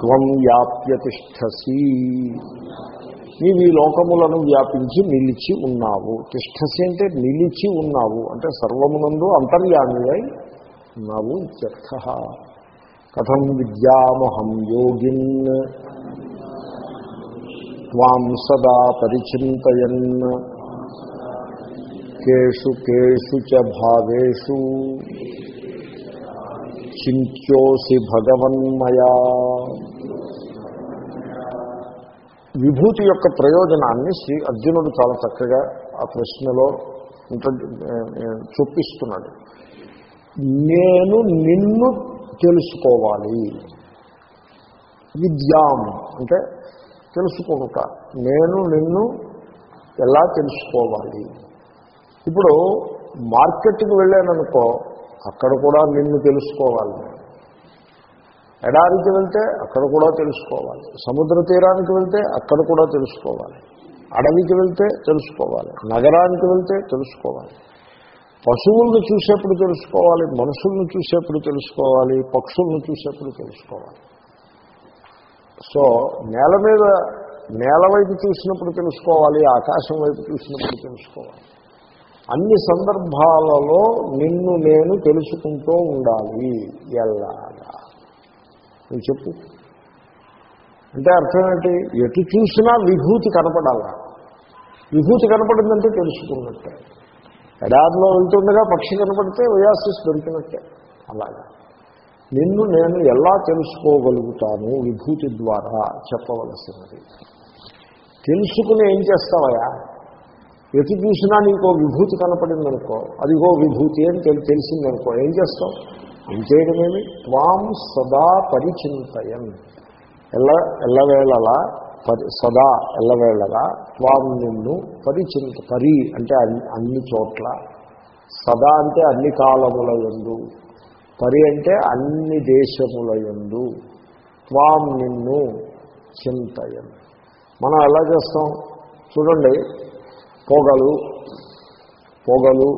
త్వం వ్యాప్య తిష్టసి నీవు ఈ లోకములను వ్యాపించి నిలిచి ఉన్నావు. తిష్టసి అంటే నిలిచి ఉన్నావు. అంటే సర్వమునందు అంతర్యామివై ఉన్నావు ఇత్యర్థ కథం విద్యామహం యోగిన్. త్వాం సదా పరిచింతయన్. కేషు కేషు చ భావేషు. చింత్యోసి భగవన్మయా. విభూతి యొక్క ప్రయోజనాన్ని శ్రీ అర్జునుడు చాలా చక్కగా ఆ ప్రశ్నలో చూపిస్తున్నాడు. నేను నిన్ను తెలుసుకోవాలి. విద్యాం అంటే తెలుసుకుంటా నేను నిన్ను ఎలా తెలుసుకోవాలి? ఇప్పుడు మార్కెట్కి వెళ్ళాననుకో అక్కడ కూడా నిన్ను తెలుసుకోవాలి. నేను. ఎడారికి వెళ్తే అక్కడ కూడా తెలుసుకోవాలి. సముద్ర తీరానికి వెళ్తే అక్కడ కూడా తెలుసుకోవాలి. అడవికి వెళ్తే తెలుసుకోవాలి. నగరానికి వెళ్తే తెలుసుకోవాలి. పశువులను చూసేప్పుడు తెలుసుకోవాలి. మనుషులను చూసేప్పుడు తెలుసుకోవాలి. పక్షులను చూసేప్పుడు తెలుసుకోవాలి. సో నేల మీద నేల వైపు చూసినప్పుడు తెలుసుకోవాలి. ఆకాశం వైపు చూసినప్పుడు తెలుసుకోవాలి. అన్ని సందర్భాలలో నిన్ను నేను తెలుసుకుంటూ ఉండాలి. ఎలాగా నువ్వు చెప్పు. అంటే అర్థం ఏంటి? ఎటు చూసినా విభూతి కనపడాలా. విభూతి కనపడిందంటే తెలుసుకున్నట్టే. ఎడారిలో వెళ్తుండగా పక్షి కనపడితే వయాసిస్ దొరికినట్టే. అలాగా. నిన్ను నేను ఎలా తెలుసుకోగలుగుతాను విభూతి ద్వారా చెప్పవలసినది. తెలుసుకుని ఏం చేస్తావయా ఎటు చూసినా నీకో విభూతి కనపడిందనుకో అదిగో విభూతి అని తెలి తెలిసిందనుకో ఏం చేస్తావు? ఏం చేయడమేమి త్వాం సదా పరిచింతయం ఎల్ల ఎల్లవేళలా పరి సదా ఎల్లవేళలా త్వాం నిన్ను పరిచింత పరి అంటే అన్ని చోట్ల. సదా అంటే అన్ని కాలముల ఎందు పరి అంటే అన్ని దేశముల ఎందు త్వాం నిన్ను చింతయం మనం ఎలా చేస్తాం? చూడండి పొగలు పొగలు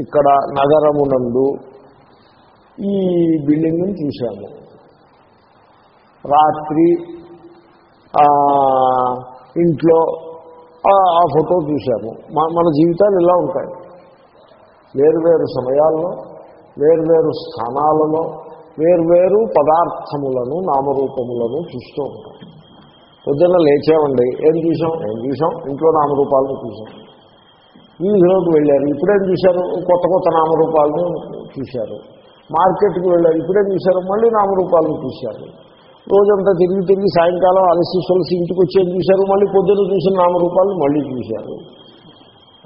ఇక్కడ నగరమునందు ఈ బిల్డింగ్ని చూశాము. రాత్రి ఇంట్లో ఆ ఫోటో చూశాము. మన జీవితాలు ఇలా ఉంటాయి. వేరువేరు సమయాల్లో వేర్వేరు స్థానాలలో వేర్వేరు పదార్థములను నామరూపములను చూస్తూ ఉంటాం. పొద్దున్న లేచామండి. ఏం చూసాం ఏం చూసాం ఇంట్లో నామరూపాలను చూసాం వీధిలోకి వెళ్ళారు. ఇప్పుడేం చూశారు కొత్త కొత్త నామరూపాలను చూశారు. మార్కెట్కి వెళ్ళారు ఇప్పుడేం చూశారు మళ్ళీ నామరూపాలను చూశారు. రోజంతా తిరిగి తిరిగి సాయంకాలం అలసి సొలసి ఇంటికి వచ్చేది చూశారు మళ్ళీ పొద్దున్న చూసిన నామరూపాలను మళ్ళీ చూశారు.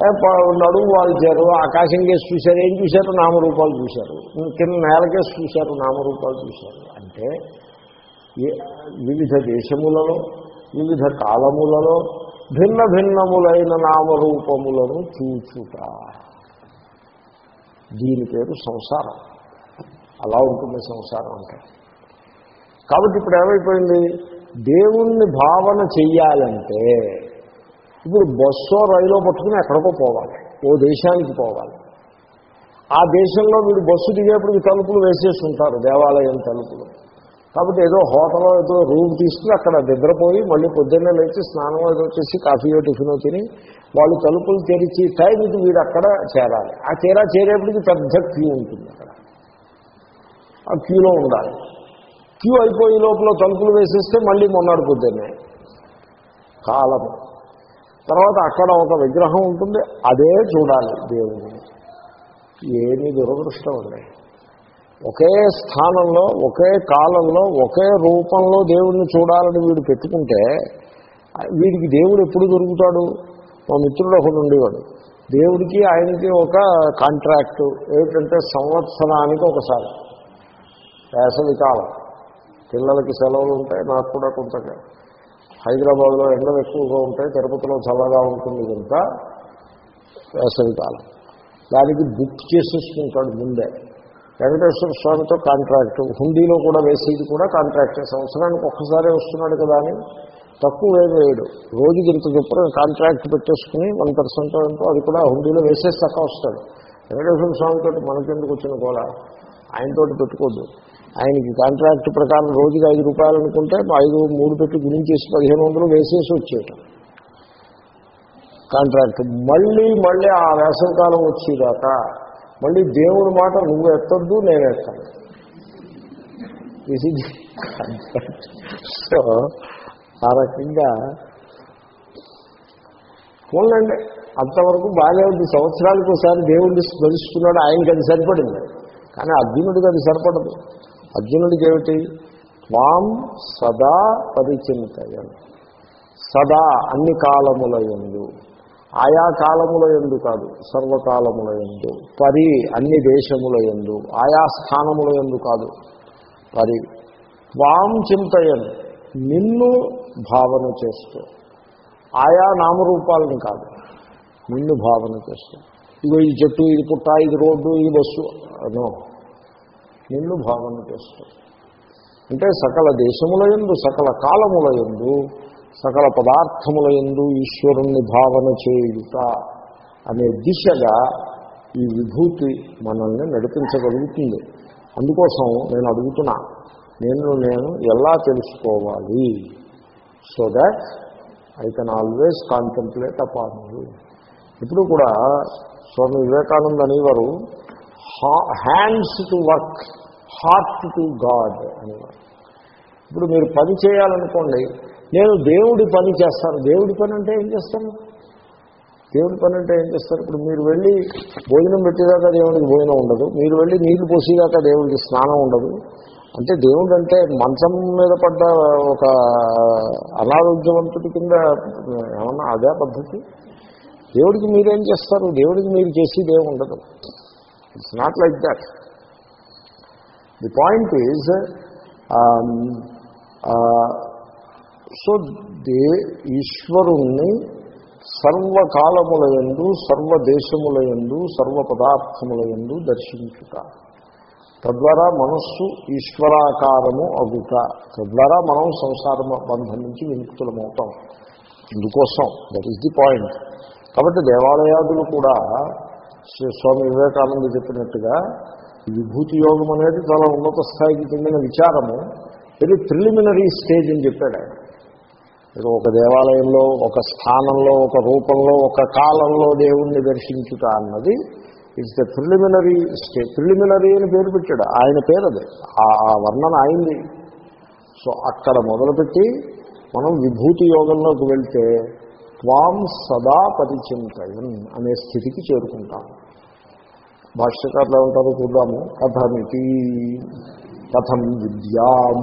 ఏ, వాళ్ళు నడుము వాల్చారు ఆకాశం కేసు చూశారు ఏం చూశారు? నామరూపాలు చూశారు. కింద నేల కేసు చూశారు నామరూపాలు చూశారు. అంటే ఏ- వివిధ దేశములలో వివిధ కాలములలో భిన్న భిన్నములైన నామరూపములను చూచుట. దీని పేరు సంసారం. అలా ఉంటుంది సంసారం అంటే. కాబట్టి ఇప్పుడు ఏమైపోయింది? దేవుణ్ణి భావన చెయ్యాలంటే ఇప్పుడు బస్సో రైలో పట్టుకుని ఎక్కడికో పోవాలి. ఓ దేశానికి పోవాలి. ఆ దేశంలో వీడు బస్సు దిగేప్పుడు తలుపులు వేసేసి ఉంటారు దేవాలయం తలుపులు. కాబట్టి ఏదో హోటల్లో ఏదో రూమ్ తీసుకుని అక్కడ నిద్రపోయి మళ్ళీ పొద్దున్నే లేచి స్నానం ఏదో వచ్చేసి కాఫీయో టిఫినో తిని వాళ్ళు తలుపులు తెరిచి టైంకి వీడు అక్కడ చేరాలి. ఆ తీరా చేరేప్పటికి పెద్ద క్యూ ఉంటుంది అక్కడ. ఆ క్యూలో ఉండాలి. క్యూ అయిపోయే లోపల తలుపులు వేసేస్తే మళ్ళీ మొన్నడు పొద్దున్నే. కాలం తర్వాత అక్కడ ఒక విగ్రహం ఉంటుంది. అదే చూడాలి దేవుని. ఏమీ దురదృష్టం అండి ఒకే స్థానంలో ఒకే కాలంలో ఒకే రూపంలో దేవుడిని చూడాలని వీడు పెట్టుకుంటే వీడికి దేవుడు ఎప్పుడు దొరుకుతాడు? మా మిత్రుడు ఒకడు ఉండేవాడు. దేవుడికి ఆయనకి ఒక కాంట్రాక్టు ఏమిటంటే సంవత్సరానికి ఒకసారి. వేసవి కాలం. పిల్లలకి సెలవులు ఉంటాయి నాకు కూడా కొంత హైదరాబాద్లో ఎండలు ఎక్కువగా ఉంటాయి తిరుపతిలో చల్లగా ఉంటుంది కనుక వేసవి కాలం. దానికి బుక్ చేసేసుకుంటాడు ముందే. వెంకటేశ్వర స్వామితో కాంట్రాక్ట్. హుండీలో కూడా వేసేది కూడా కాంట్రాక్ట్ సంవత్సరానికి ఒక్కసారే వస్తున్నాడు కదా అని తక్కువ ఏం వేయడు. రోజుకి ఇంత చొప్పున కాంట్రాక్ట్ పెట్టేసుకుని వన్ పర్సెంట్ ఎంతో అది కూడా హుండీలో వేసేసి తక్క వస్తాడు. వెంకటేశ్వర స్వామితో మనకెందుకు వచ్చిన కూడా ఆయనతో పెట్టుకోద్దు. ఆయనకి కాంట్రాక్ట్ ప్రకారం రోజుకి ఐదు రూపాయలు అనుకుంటే ఐదు మూడు పెట్టి గుణించేసి పదిహేను వందలు వేసేసి వచ్చేయటం. కాంట్రాక్ట్ మళ్ళీ మళ్ళీ ఆ వేసవకాలం వచ్చేదాకా మళ్ళీ దేవుడి మాట నువ్వు ఎత్తద్దు నేను ఎత్తాను. ఇది సో ఆ రకంగా పోలండి అంతవరకు బాగానే ఉంది. సంవత్సరాలకు ఒకసారి దేవుడిని స్మరిస్తున్నాడు ఆయనకి అది సరిపడింది. కానీ అర్జునుడికి అది సరిపడదు. అర్జునుడికి ఏమిటి? త్వాం సదా పరిచింతయం సదా అన్ని కాలముల ఎందు ఆయా కాలముల ఎందు కాదు సర్వకాలముల ఎందు పరి అన్ని దేశముల ఎందు ఆయా స్థానముల ఎందు కాదు. పరి వాం చింతయన్ నిన్ను భావన చేస్తూ. ఆయా నామరూపాలను కాదు నిన్ను భావన చేస్తూ. ఇగో ఇది చెట్టు ఇది పుట్ట ఇది రోడ్డు ఇది బస్సు అనో నిన్ను భావన చేస్తూ. అంటే సకల దేశముల ఎందు సకల కాలముల ఎందు సకల పదార్థముల ఎందు ఈశ్వరుణ్ణి భావన చేయుట అనే దిశగా ఈ విభూతి మనల్ని నడిపించగలుగుతుంది. అందుకోసం నేను అడుగుతున్నా నేను నేను ఎలా తెలుసుకోవాలి? So that I can always concentrate upon ఇప్పుడు కూడా స్వామి వివేకానంద అనేవారు hands to work heart to God అనేవారు. ఇప్పుడు మీరు పని చేయాలనుకోండి నేను దేవుడి పని చేస్తాను. దేవుడి పని అంటే ఏం చేస్తాను? దేవుడి పని అంటే ఏం చేస్తారు? ఇప్పుడు మీరు వెళ్ళి భోజనం పెట్టేదాకా దేవుడికి భోజనం ఉండదు. మీరు వెళ్ళి నీళ్ళు పోసేదాకా దేవుడికి స్నానం ఉండదు. అంటే దేవుడు అంటే మంచం మీద పడ్డ ఒక అనారోగ్యవంతుడి కింద ఏమన్నా అదే పద్ధతి? దేవుడికి మీరేం చేస్తారు? దేవుడికి మీరు చేసేది ఏమి ఉండదు. It's not like that the point is so they ఈశ్వరుణ్ణి సర్వకాలముల ఎందు సర్వదేశముల ఎందు సర్వ పదార్థముల ఎందు దర్శించుట. తద్వారా మనస్సు ఈశ్వరాకారము అగుట. తద్వారా మనం సంసార బంధం నుంచి విముక్తులమవుతాం. ఇందుకోసం దట్ ఈస్ ది పాయింట్ కాబట్టి దేవాలయాదులు కూడా శ్రీ స్వామి వివేకానంద చెప్పినట్టుగా విభూతి యోగం అనేది చాలా ఉన్నత స్థాయికి చెందిన విచారము. వెరీ ప్రిలిమినరీ స్టేజ్ అని చెప్పాడు ఆయన. ఏదో ఒక దేవాలయంలో ఒక స్థానంలో ఒక రూపంలో ఒక కాలంలో దేవుణ్ణి దర్శించుట అన్నది it's the preliminary stay preliminary అని పేరు పెట్టాడు. ఆయన పేరు అది. ఆ వర్ణన అయింది. సో అక్కడ మొదలుపెట్టి మనం విభూతి యోగంలోకి వెళ్తే త్వాం సదా పరిచింతయం అనే స్థితికి చేరుకుంటాం. భాష్యకారులు ఏమంటారో చూద్దాము. కథమితి కథం విద్యాం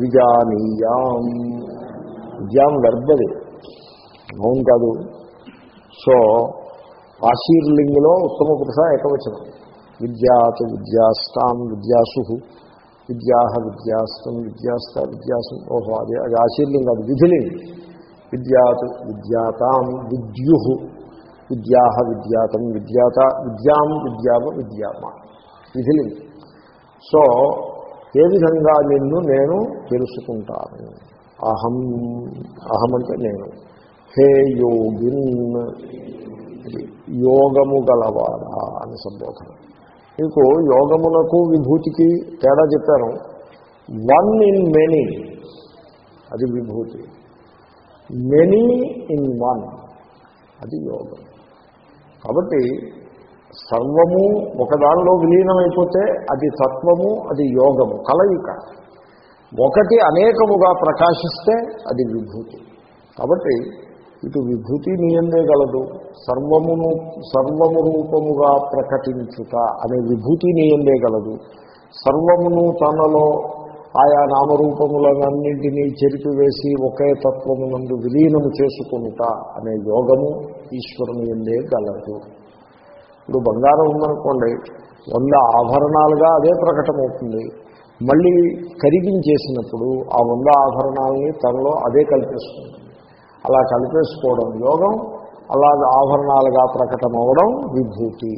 విజానీయాం. విద్యాం వెర్బది. అవును కాదు. సో ఆశీర్లింగిలో ఉత్తమ పురుష ఏకవచనం. విద్యాత్ విద్యాస్తాం విద్యాసు. విద్యా విద్యాస్తం విద్యాస్త విద్యాసం. ఓహో అది అది ఆశీర్లింగం అది విధిలింగ్. విద్యాత్ విద్యాతాం విద్యు. విద్యా విద్యాతం విద్యాత విద్యాం విద్యావ విద్యామ. విధిలింగ్. సో ఏ విధంగా నిన్ను నేను తెలుసుకుంటాను? అహం అహం అంటే నేను. హే యోగిన్ యోగము గలవాడా అని సంబోధన. మీకు యోగమునకు విభూతికి తేడా చెప్పాను. వన్ ఇన్ మెనీ అది విభూతి. మెనీ ఇన్ వన్ అది యోగం. కాబట్టి సర్వము ఒకదానిలో విలీనమైపోతే అది తత్వము అది యోగము కలయిక. ఒకటి అనేకముగా ప్రకాశిస్తే అది విభూతి. కాబట్టి ఇటు విభూతి నియందే గలదు. సర్వమును సర్వము రూపముగా ప్రకటించుట అనే విభూతి నియందే గలదు. సర్వమును తనలో ఆయా నామరూపములన్నింటినీ చెరిపివేసి ఒకే తత్వము నందు విలీనము చేసుకునుట అనే యోగము ఈశ్వరుని ఎందే గలదు. ఇప్పుడు బంగారం ఉందనుకోండి వంద ఆభరణాలుగా అదే ప్రకటమవుతుంది. మళ్ళీ కరిగించేసినప్పుడు ఆ వంద ఆభరణాలని తనలో అదే కలిపేస్తుంది. అలా కలిపేసుకోవడం యోగం అలా ఆభరణాలుగా ప్రకటమవడం విభూతి.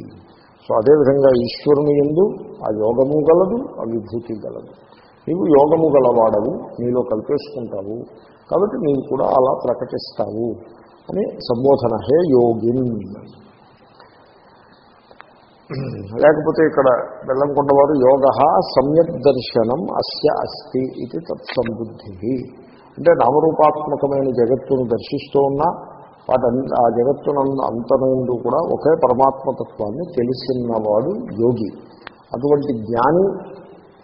సో అదేవిధంగా ఈశ్వరుని ఎందు ఆ యోగము గలదు ఆ విభూతి గలదు. నీవు యోగము గలవాడవు నీలో కల్పేసుకుంటావు కాబట్టి నీవు కూడా అలా ప్రకటిస్తావు అని సంబోధన. హే యోగిన్! లేకపోతే ఇక్కడ బెల్లంకొండవారు యోగ సమ్యక్ దర్శనం అస్య అస్తి ఇది తత్సంబుద్ధి. అంటే నామరూపాత్మకమైన జగత్తును దర్శిస్తూ ఉన్నా వాటి ఆ జగత్తున అంతనందు కూడా ఒకే పరమాత్మతత్వాన్ని తెలిసినవాడు యోగి. అటువంటి జ్ఞాని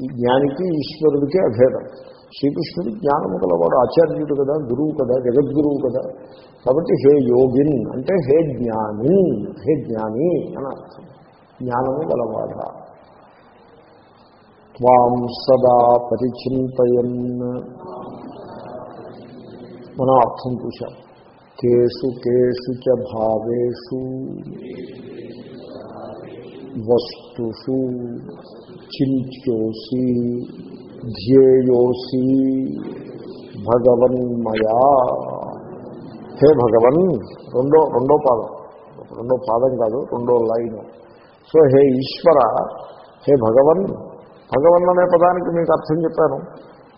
ఈ జ్ఞానికి ఈశ్వరుడికి అభేదం. శ్రీకృష్ణుడు జ్ఞానము గలవాడు ఆచార్యుడు కదా గురువు కదా జగద్గురువు కదా. కాబట్టి హే యోగిన్ అంటే హే జ్ఞాని హే జ్ఞాని అని అర్థం. జ్ఞానము గలవాడ. త్వాం సదా పరిచింతయన్. మనం అర్థం చూశాం. కేసు కేసు చ భావేషు. వస్తుషు చింత్యోసి ధ్యేయోసి భగవన్మయా. హే భగవన్ రెండో రెండో పాదం. రెండో పాదం కాదు రెండో లైన్. సో హే ఈశ్వర హే భగవన్ భగవన్ అనే పదానికి మీకు అర్థం చెప్పాను.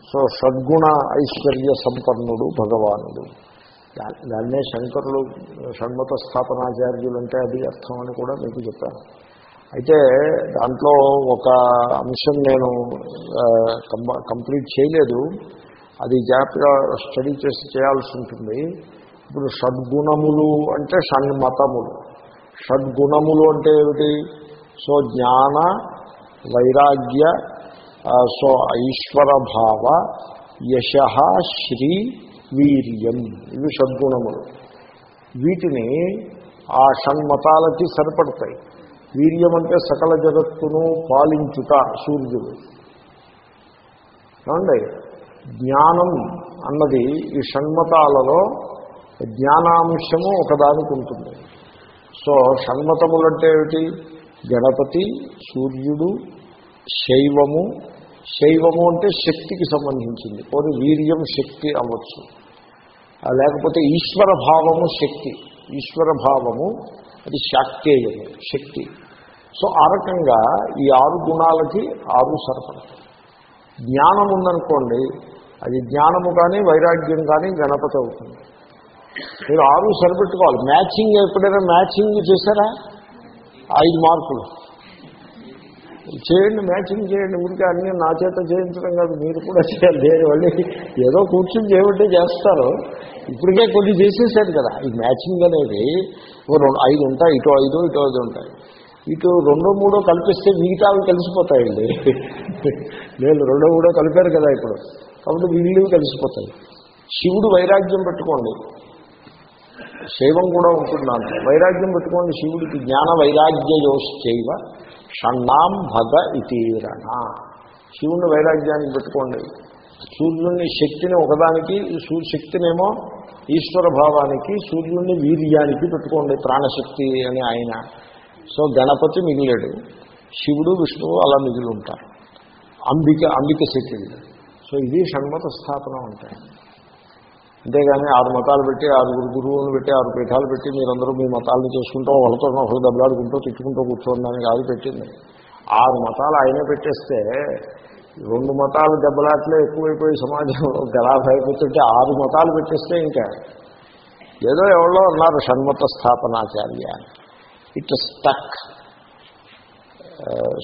సో షడ్గుణ ఐశ్వర్య సంపన్నుడు భగవానుడు. దాన్నే శంకరులు షణ్మత స్థాపనాచార్యులు అంటే అది అర్థం అని కూడా మీకు చెప్పాను. అయితే దాంట్లో ఒక అంశం నేను కంప్లీట్ చేయలేదు. అది జాగ్రత్తగా స్టడీ చేసి చేయాల్సి ఉంటుంది. ఇప్పుడు షడ్గుణములు అంటే షణ్మతములు. షడ్గుణములు అంటే ఏమిటి? సో జ్ఞాన వైరాగ్య సో ఈశ్వర భావ యశ శ్రీ వీర్యం ఇవి షడ్గుణములు. వీటిని ఆ షణ్మతాలకి సరిపడతాయి. వీర్యం అంటే సకల జగత్తును పాలించుట సూర్యుడు. ఏమండి? జ్ఞానం అన్నది ఈ షణ్మతాలలో జ్ఞానాంశము ఒకదానికి ఉంటుంది. సో షణ్మతములంటే ఏమిటి? గణపతి సూర్యుడు శైవము. శైవము అంటే శక్తికి సంబంధించింది. పోనీ వీర్యం శక్తి అవ్వచ్చు. లేకపోతే ఈశ్వర భావము శక్తి. ఈశ్వర భావము అది శాక్తేయము శక్తి. సో ఆ రకంగా ఈ ఆరు గుణాలకి ఆరు సరిపడతాయి జ్ఞానం ఉందనుకోండి అది జ్ఞానము కానీ వైరాగ్యం కానీ గణపతి అవుతుంది. మీరు ఆరు సరిపెట్టుకోవాలి. మ్యాచింగ్ ఎప్పుడైనా మ్యాచింగ్ చేశారా? ఐదు మార్కులు. చేయండి మ్యాచింగ్ చేయండి ఊరికే అన్నీ నా చేత చేయించడం కాదు మీరు కూడా చేయాలి. దేని వల్ల ఏదో కూర్చుని చేయబట్టే చేస్తారు. ఇప్పటికే కొన్ని చేసేసారు కదా. ఈ మ్యాచింగ్ అనేది రెండు ఐదు ఉంటాయి ఇటు ఐదు ఇటు ఐదు ఉంటాయి. ఇటు రెండో మూడో కల్పిస్తే మిగతావి కలిసిపోతాయండి. లేదు రెండో మూడో కలిపారు కదా ఇప్పుడు. కాబట్టి వీళ్ళు కలిసిపోతాయి. శివుడు వైరాగ్యం పెట్టుకోండి. శైవం కూడా ఉంటుంది దాంట్లో వైరాగ్యం పెట్టుకోండి శివుడికి. జ్ఞాన వైరాగ్య యోశ్చైవ షణ్ణాం భగ ఇతీరణ శివుణ్ణి వైరాగ్యానికి పెట్టుకోండి. సూర్యుని శక్తిని ఒకదానికి సూ- శక్తినేమో ఈశ్వర భావానికి సూర్యుడిని వీర్యానికి పెట్టుకోండి. ప్రాణశక్తి అని ఆయన. సో గణపతి మిగిలాడు. శివుడు విష్ణువు అలా మిగిలి ఉంటారు. అంబిక అంబిక శక్తి. సో ఇది షణ్మత స్థాపన ఉంటాయి. అంతేగాని ఆరు మతాలు పెట్టి ఆరుగురు గురువులను పెట్టి ఆరు పీఠాలు పెట్టి మీరందరూ మీ మతాలను చేసుకుంటూ ఒకరితో ఒకరు దెబ్బలాడుకుంటూ తిట్టుకుంటూ కూర్చోడానికి అది పెట్టింది. ఆరు మతాలు ఆయనే పెట్టేస్తే రెండు మతాలు దెబ్బలాట్లే ఎక్కువైపోయి సమాజంలో గలాభ అయిపోతుంటే ఆరు మతాలు పెట్టేస్తే ఇంకా. ఏదో ఎవరో అన్నారు షణ్మత స్థాపనాచార్య. It stuck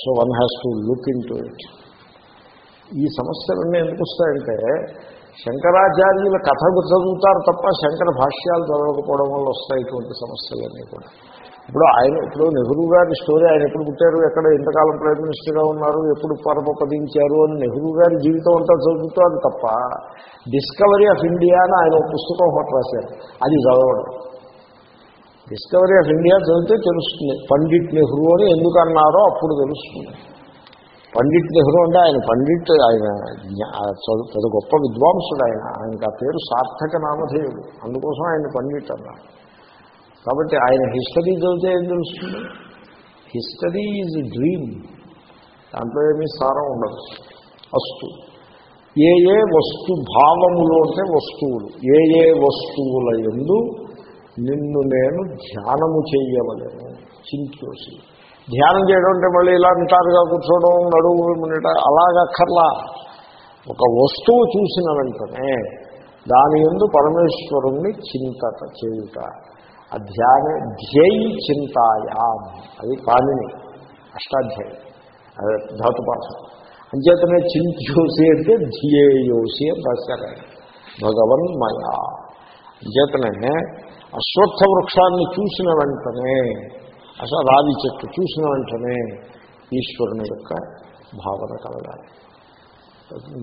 so one has to look into it ఈ సమస్యలన్నీ ఎందుకు వస్తాయంటే శంకరాచార్యుల కథ చదువుతారు తప్ప శంకర భాష్యాలు చదవకపోవడం వల్ల వస్తాయి ఇటువంటి సమస్యలన్నీ కూడా. ఇప్పుడు ఆయన ఇప్పుడు నెహ్రూ గారి స్టోరీ ఆయన ఎప్పుడు పుట్టారు ఎక్కడ ఎంతకాలం ప్రైమ్ మినిస్టర్గా ఉన్నారు ఎప్పుడు పరమపదించారు అని నెహ్రూ గారి జీవితం అంతా చదువుతారు తప్ప డిస్కవరీ ఆఫ్ ఇండియా అని ఆయన పుస్తకం ఒకటి రాశారు. అది చదవడం. డిస్కవరీ ఆఫ్ ఇండియా చదివితే తెలుస్తుంది. పండిట్ నెహ్రూ అని ఎందుకు అన్నారో అప్పుడు తెలుస్తుంది. పండిట్ నెహ్రూ అంటే ఆయన పండిట్ ఆయన జ్ఞా- పెద్ద గొప్ప విద్వాంసుడు ఆయన. ఆయనకు ఆ పేరు సార్థక నామధేయుడు. అందుకోసం ఆయన పండిట్ అన్నారు. కాబట్టి ఆయన హిస్టరీ చదివితే ఏం తెలుస్తుంది? History is dream. దాంట్లో ఏమీ సారం ఉండదు. అస్తు ఏ ఏ వస్తు భావములు అంటే వస్తువులు. ఏ ఏ వస్తువుల ఎందు నిన్ను నేను ధ్యానము చేయవలేను. చింతోసి ధ్యానం చేయడం అంటే మళ్ళీ ఇలా నిటారుగా కూర్చోవడం నడువు మునిట అలాగక్కర్లా ఒక వస్తువు చూసిన వెంటనే దాని ఎందు పరమేశ్వరుణ్ణి చింతత చేయుట. ఆ ధ్యాన ధ్యేయి చింతాయాం. అది పాణిని అష్టాధ్యాయం అదే ధాతుపాఠం అంచేతనే చింత్యోసి అంటే ధ్యేయోసి అని రాశారు. భగవన్ మయా. అంచేతనే అశ్వత్థ వృక్షాన్ని చూసిన వెంటనే అసలు రావి చెట్టు చూసిన వెంటనే ఈశ్వరుని యొక్క భావన కలగాలి.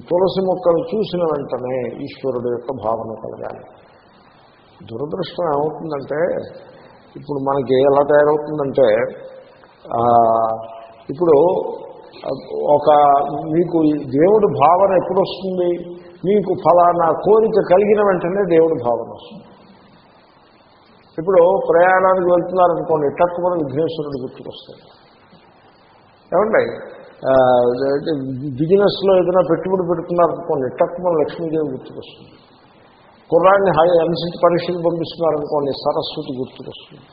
తులసి మొక్కలు చూసిన వెంటనే ఈశ్వరుడు యొక్క భావన కలగాలి. దురదృష్టం ఏమవుతుందంటే ఇప్పుడు మనకి ఎలా తయారవుతుందంటే ఇప్పుడు ఒక మీకు దేవుడి భావన ఎప్పుడు వస్తుంది మీకు ఫలానా కోరిక కలిగిన వెంటనే దేవుడి భావన వస్తుంది. ఇప్పుడు ప్రయాణానికి వెళ్తున్నారనుకోండి తక్కువ విఘ్నేశ్వరుడు గుర్తుకొస్తాడు ఏమండి? బిజినెస్లో ఏదైనా పెట్టుబడి పెడుతున్నారనుకోండి తక్కువ లక్ష్మీదేవి గుర్తుకొస్తుంది కుర్రాన్ని హై అనుసరించి పరీక్షలు పంపిస్తున్నారనుకోండి సరస్వతి గుర్తుకొస్తుంది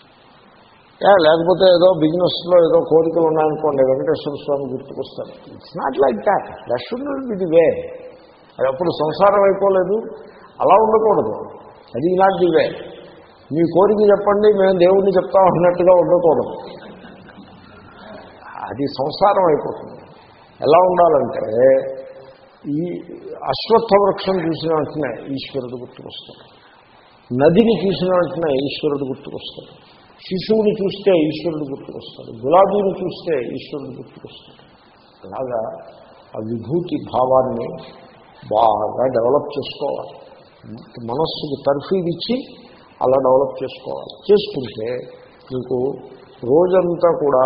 ఏ, లేకపోతే ఏదో బిజినెస్లో ఏదో కోరికలు ఉన్నాయనుకోండి వెంకటేశ్వర స్వామి గుర్తుకొస్తారు it's not like that that ఇది వే అది అప్పుడు సంసారం అయిపోలేదు. అలా ఉండకూడదు. అది ఇలాంటి వే మీ కోరిక చెప్పండి మేము దేవుడిని చెప్తాం అన్నట్టుగా ఉండకూడదు. అది సంసారం అయిపోతుంది. ఎలా ఉండాలంటే ఈ అశ్వత్థ వృక్షం చూసిన వెంటనే ఈశ్వరుడు గుర్తుకొస్తాడు. నదిని చూసిన వెంటనే ఈశ్వరుడు గుర్తుకొస్తాడు. శిశువుని చూస్తే ఈశ్వరుడు గుర్తుకొస్తాడు. గులాబీని చూస్తే ఈశ్వరుడు గుర్తుకొస్తాడు. అలాగా ఆ విభూతి భావాన్ని బాగా డెవలప్ చేసుకోవాలి. మనస్సుకి తర్ఫీదిచ్చి అలా డెవలప్ చేసుకోవాలి. చేసుకుంటే మీకు రోజంతా కూడా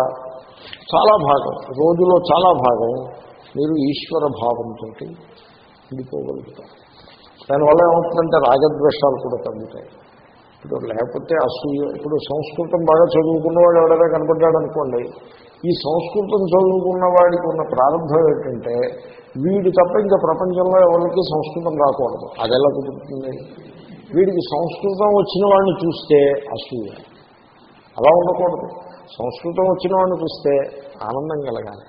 చాలా భాగం రోజులో చాలా భాగం మీరు ఈశ్వర భావంతో ఉండిపోగలుగుతారు దానివల్ల ఏమవుతుందంటే రాగద్వేషాలు కూడా తగ్గుతాయి. ఇప్పుడు లేకపోతే అసూయ ఇప్పుడు సంస్కృతం బాగా చదువుకున్నవాడు ఎవడైనా కనపడ్డాడు అనుకోండి ఈ సంస్కృతం చదువుకున్న వాడికి ఉన్న ప్రారంభం ఏంటంటే వీడి తప్ప ఇంకా ప్రపంచంలో ఎవరికి సంస్కృతం రాకూడదు. అది ఎలా కుదురుతుంది? వీడికి సంస్కృతం వచ్చిన వాడిని చూస్తే అసూయ. అలా ఉండకూడదు. సంస్కృతం వచ్చిన వాడిని చూస్తే ఆనందం కలగాలి.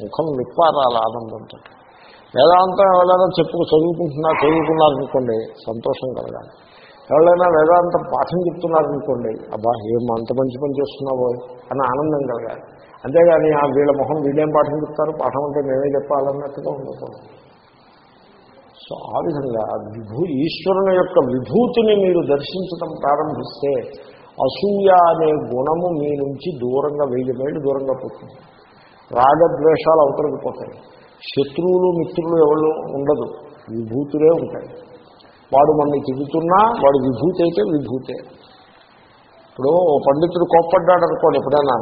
ముఖం నిప్పారాలి ఆనందంతో వేదాంతం ఎవరైనా చెప్పు చదువుకుంటున్నా చదువుకున్నారనుకోండి సంతోషం కలగాలి. ఎవరైనా వేదాంతం పాఠం చెప్తున్నారనుకోండి అబ్బా ఏం అంత మంచి పని చేస్తున్నావో అని ఆనందం కలగాలి. అంతేగాని ఆ వీళ్ళ మొహం వీళ్ళేం పాఠం చెప్తారు? పాఠం అంటే మేమే చెప్పాలన్నట్టుగా ఉండకూడదు. సో ఆ విధంగా విభూ ఈశ్వరుని యొక్క విభూతిని మీరు దర్శించడం ప్రారంభిస్తే అసూయ అనే గుణము మీ నుంచి దూరంగా వెయ్యి మైళ్ళు దూరంగా పోతుంది రాగద్వేషాలు అవతలకి పోతాయి. శత్రువులు మిత్రులు ఎవరు ఉండదు. విభూతులే ఉంటాయి. వాడు మనని తిరుగుతున్నా వాడు విభూతి అయితే విభూతే. ఇప్పుడు ఓ పండితుడు కోప్పడ్డాడు అనుకోండి ఎప్పుడైనా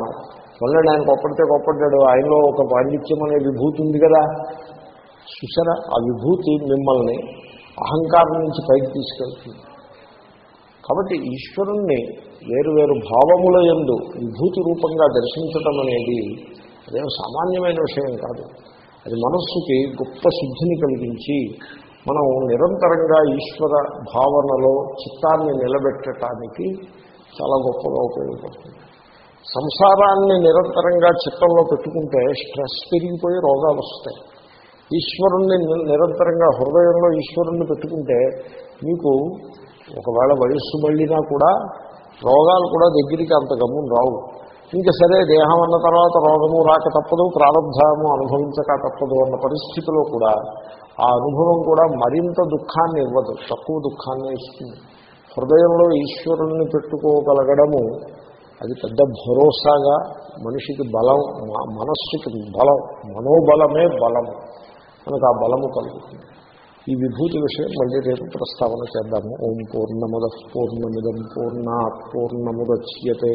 మళ్ళీ ఆయన కోప్పడితే కోప్పడ్డాడు ఆయనలో ఒక పాండిత్యం అనే విభూతి ఉంది కదా. చూసారా? ఆ విభూతి మిమ్మల్ని అహంకారం నుంచి పైకి తీసుకెళ్తుంది. కాబట్టి ఈశ్వరుణ్ణి వేరు వేరు భావముల ఎందు విభూతి రూపంగా దర్శించటం అనేది అదేం సామాన్యమైన విషయం కాదు. అది మనస్సుకి గొప్ప శుద్ధిని కలిగించి మనం నిరంతరంగా ఈశ్వర భావనలో చిత్తాన్ని నిలబెట్టడానికి చాలా గొప్పగా ఉపయోగపడుతుంది. సంసారాన్ని నిరంతరంగా చిత్తంలో పెట్టుకుంటే స్ట్రెస్ పెరిగిపోయి రోగాలు వస్తాయి. ఈశ్వరుణ్ణి నిరంతరంగా హృదయంలో ఈశ్వరుణ్ణి పెట్టుకుంటే మీకు ఒకవేళ వయస్సు మళ్ళినా కూడా రోగాలు కూడా దగ్గరికి అంత గమ్మున రావు. ఇంకా సరే దేహం అన్న తర్వాత రోగము రాక తప్పదు ప్రారంభము అనుభవించక తప్పదు అన్న పరిస్థితిలో కూడా ఆ అనుభవం కూడా మరింత దుఃఖాన్ని ఇవ్వదు తక్కువ దుఃఖాన్ని ఇస్తుంది. హృదయంలో ఈశ్వరుణ్ణి పెట్టుకోగలగడము అది పెద్ద భరోసాగా మనిషికి బలం మనస్సుకి బలం మనోబలమే బలము. మనకు ఆ బలము కలుగుతుంది. ఈ విభూతి విషయం మళ్ళీ రేపు ప్రస్తావన చేద్దాము. ఓం పూర్ణముద పూర్ణమిదం పూర్ణా పూర్ణముద్యతే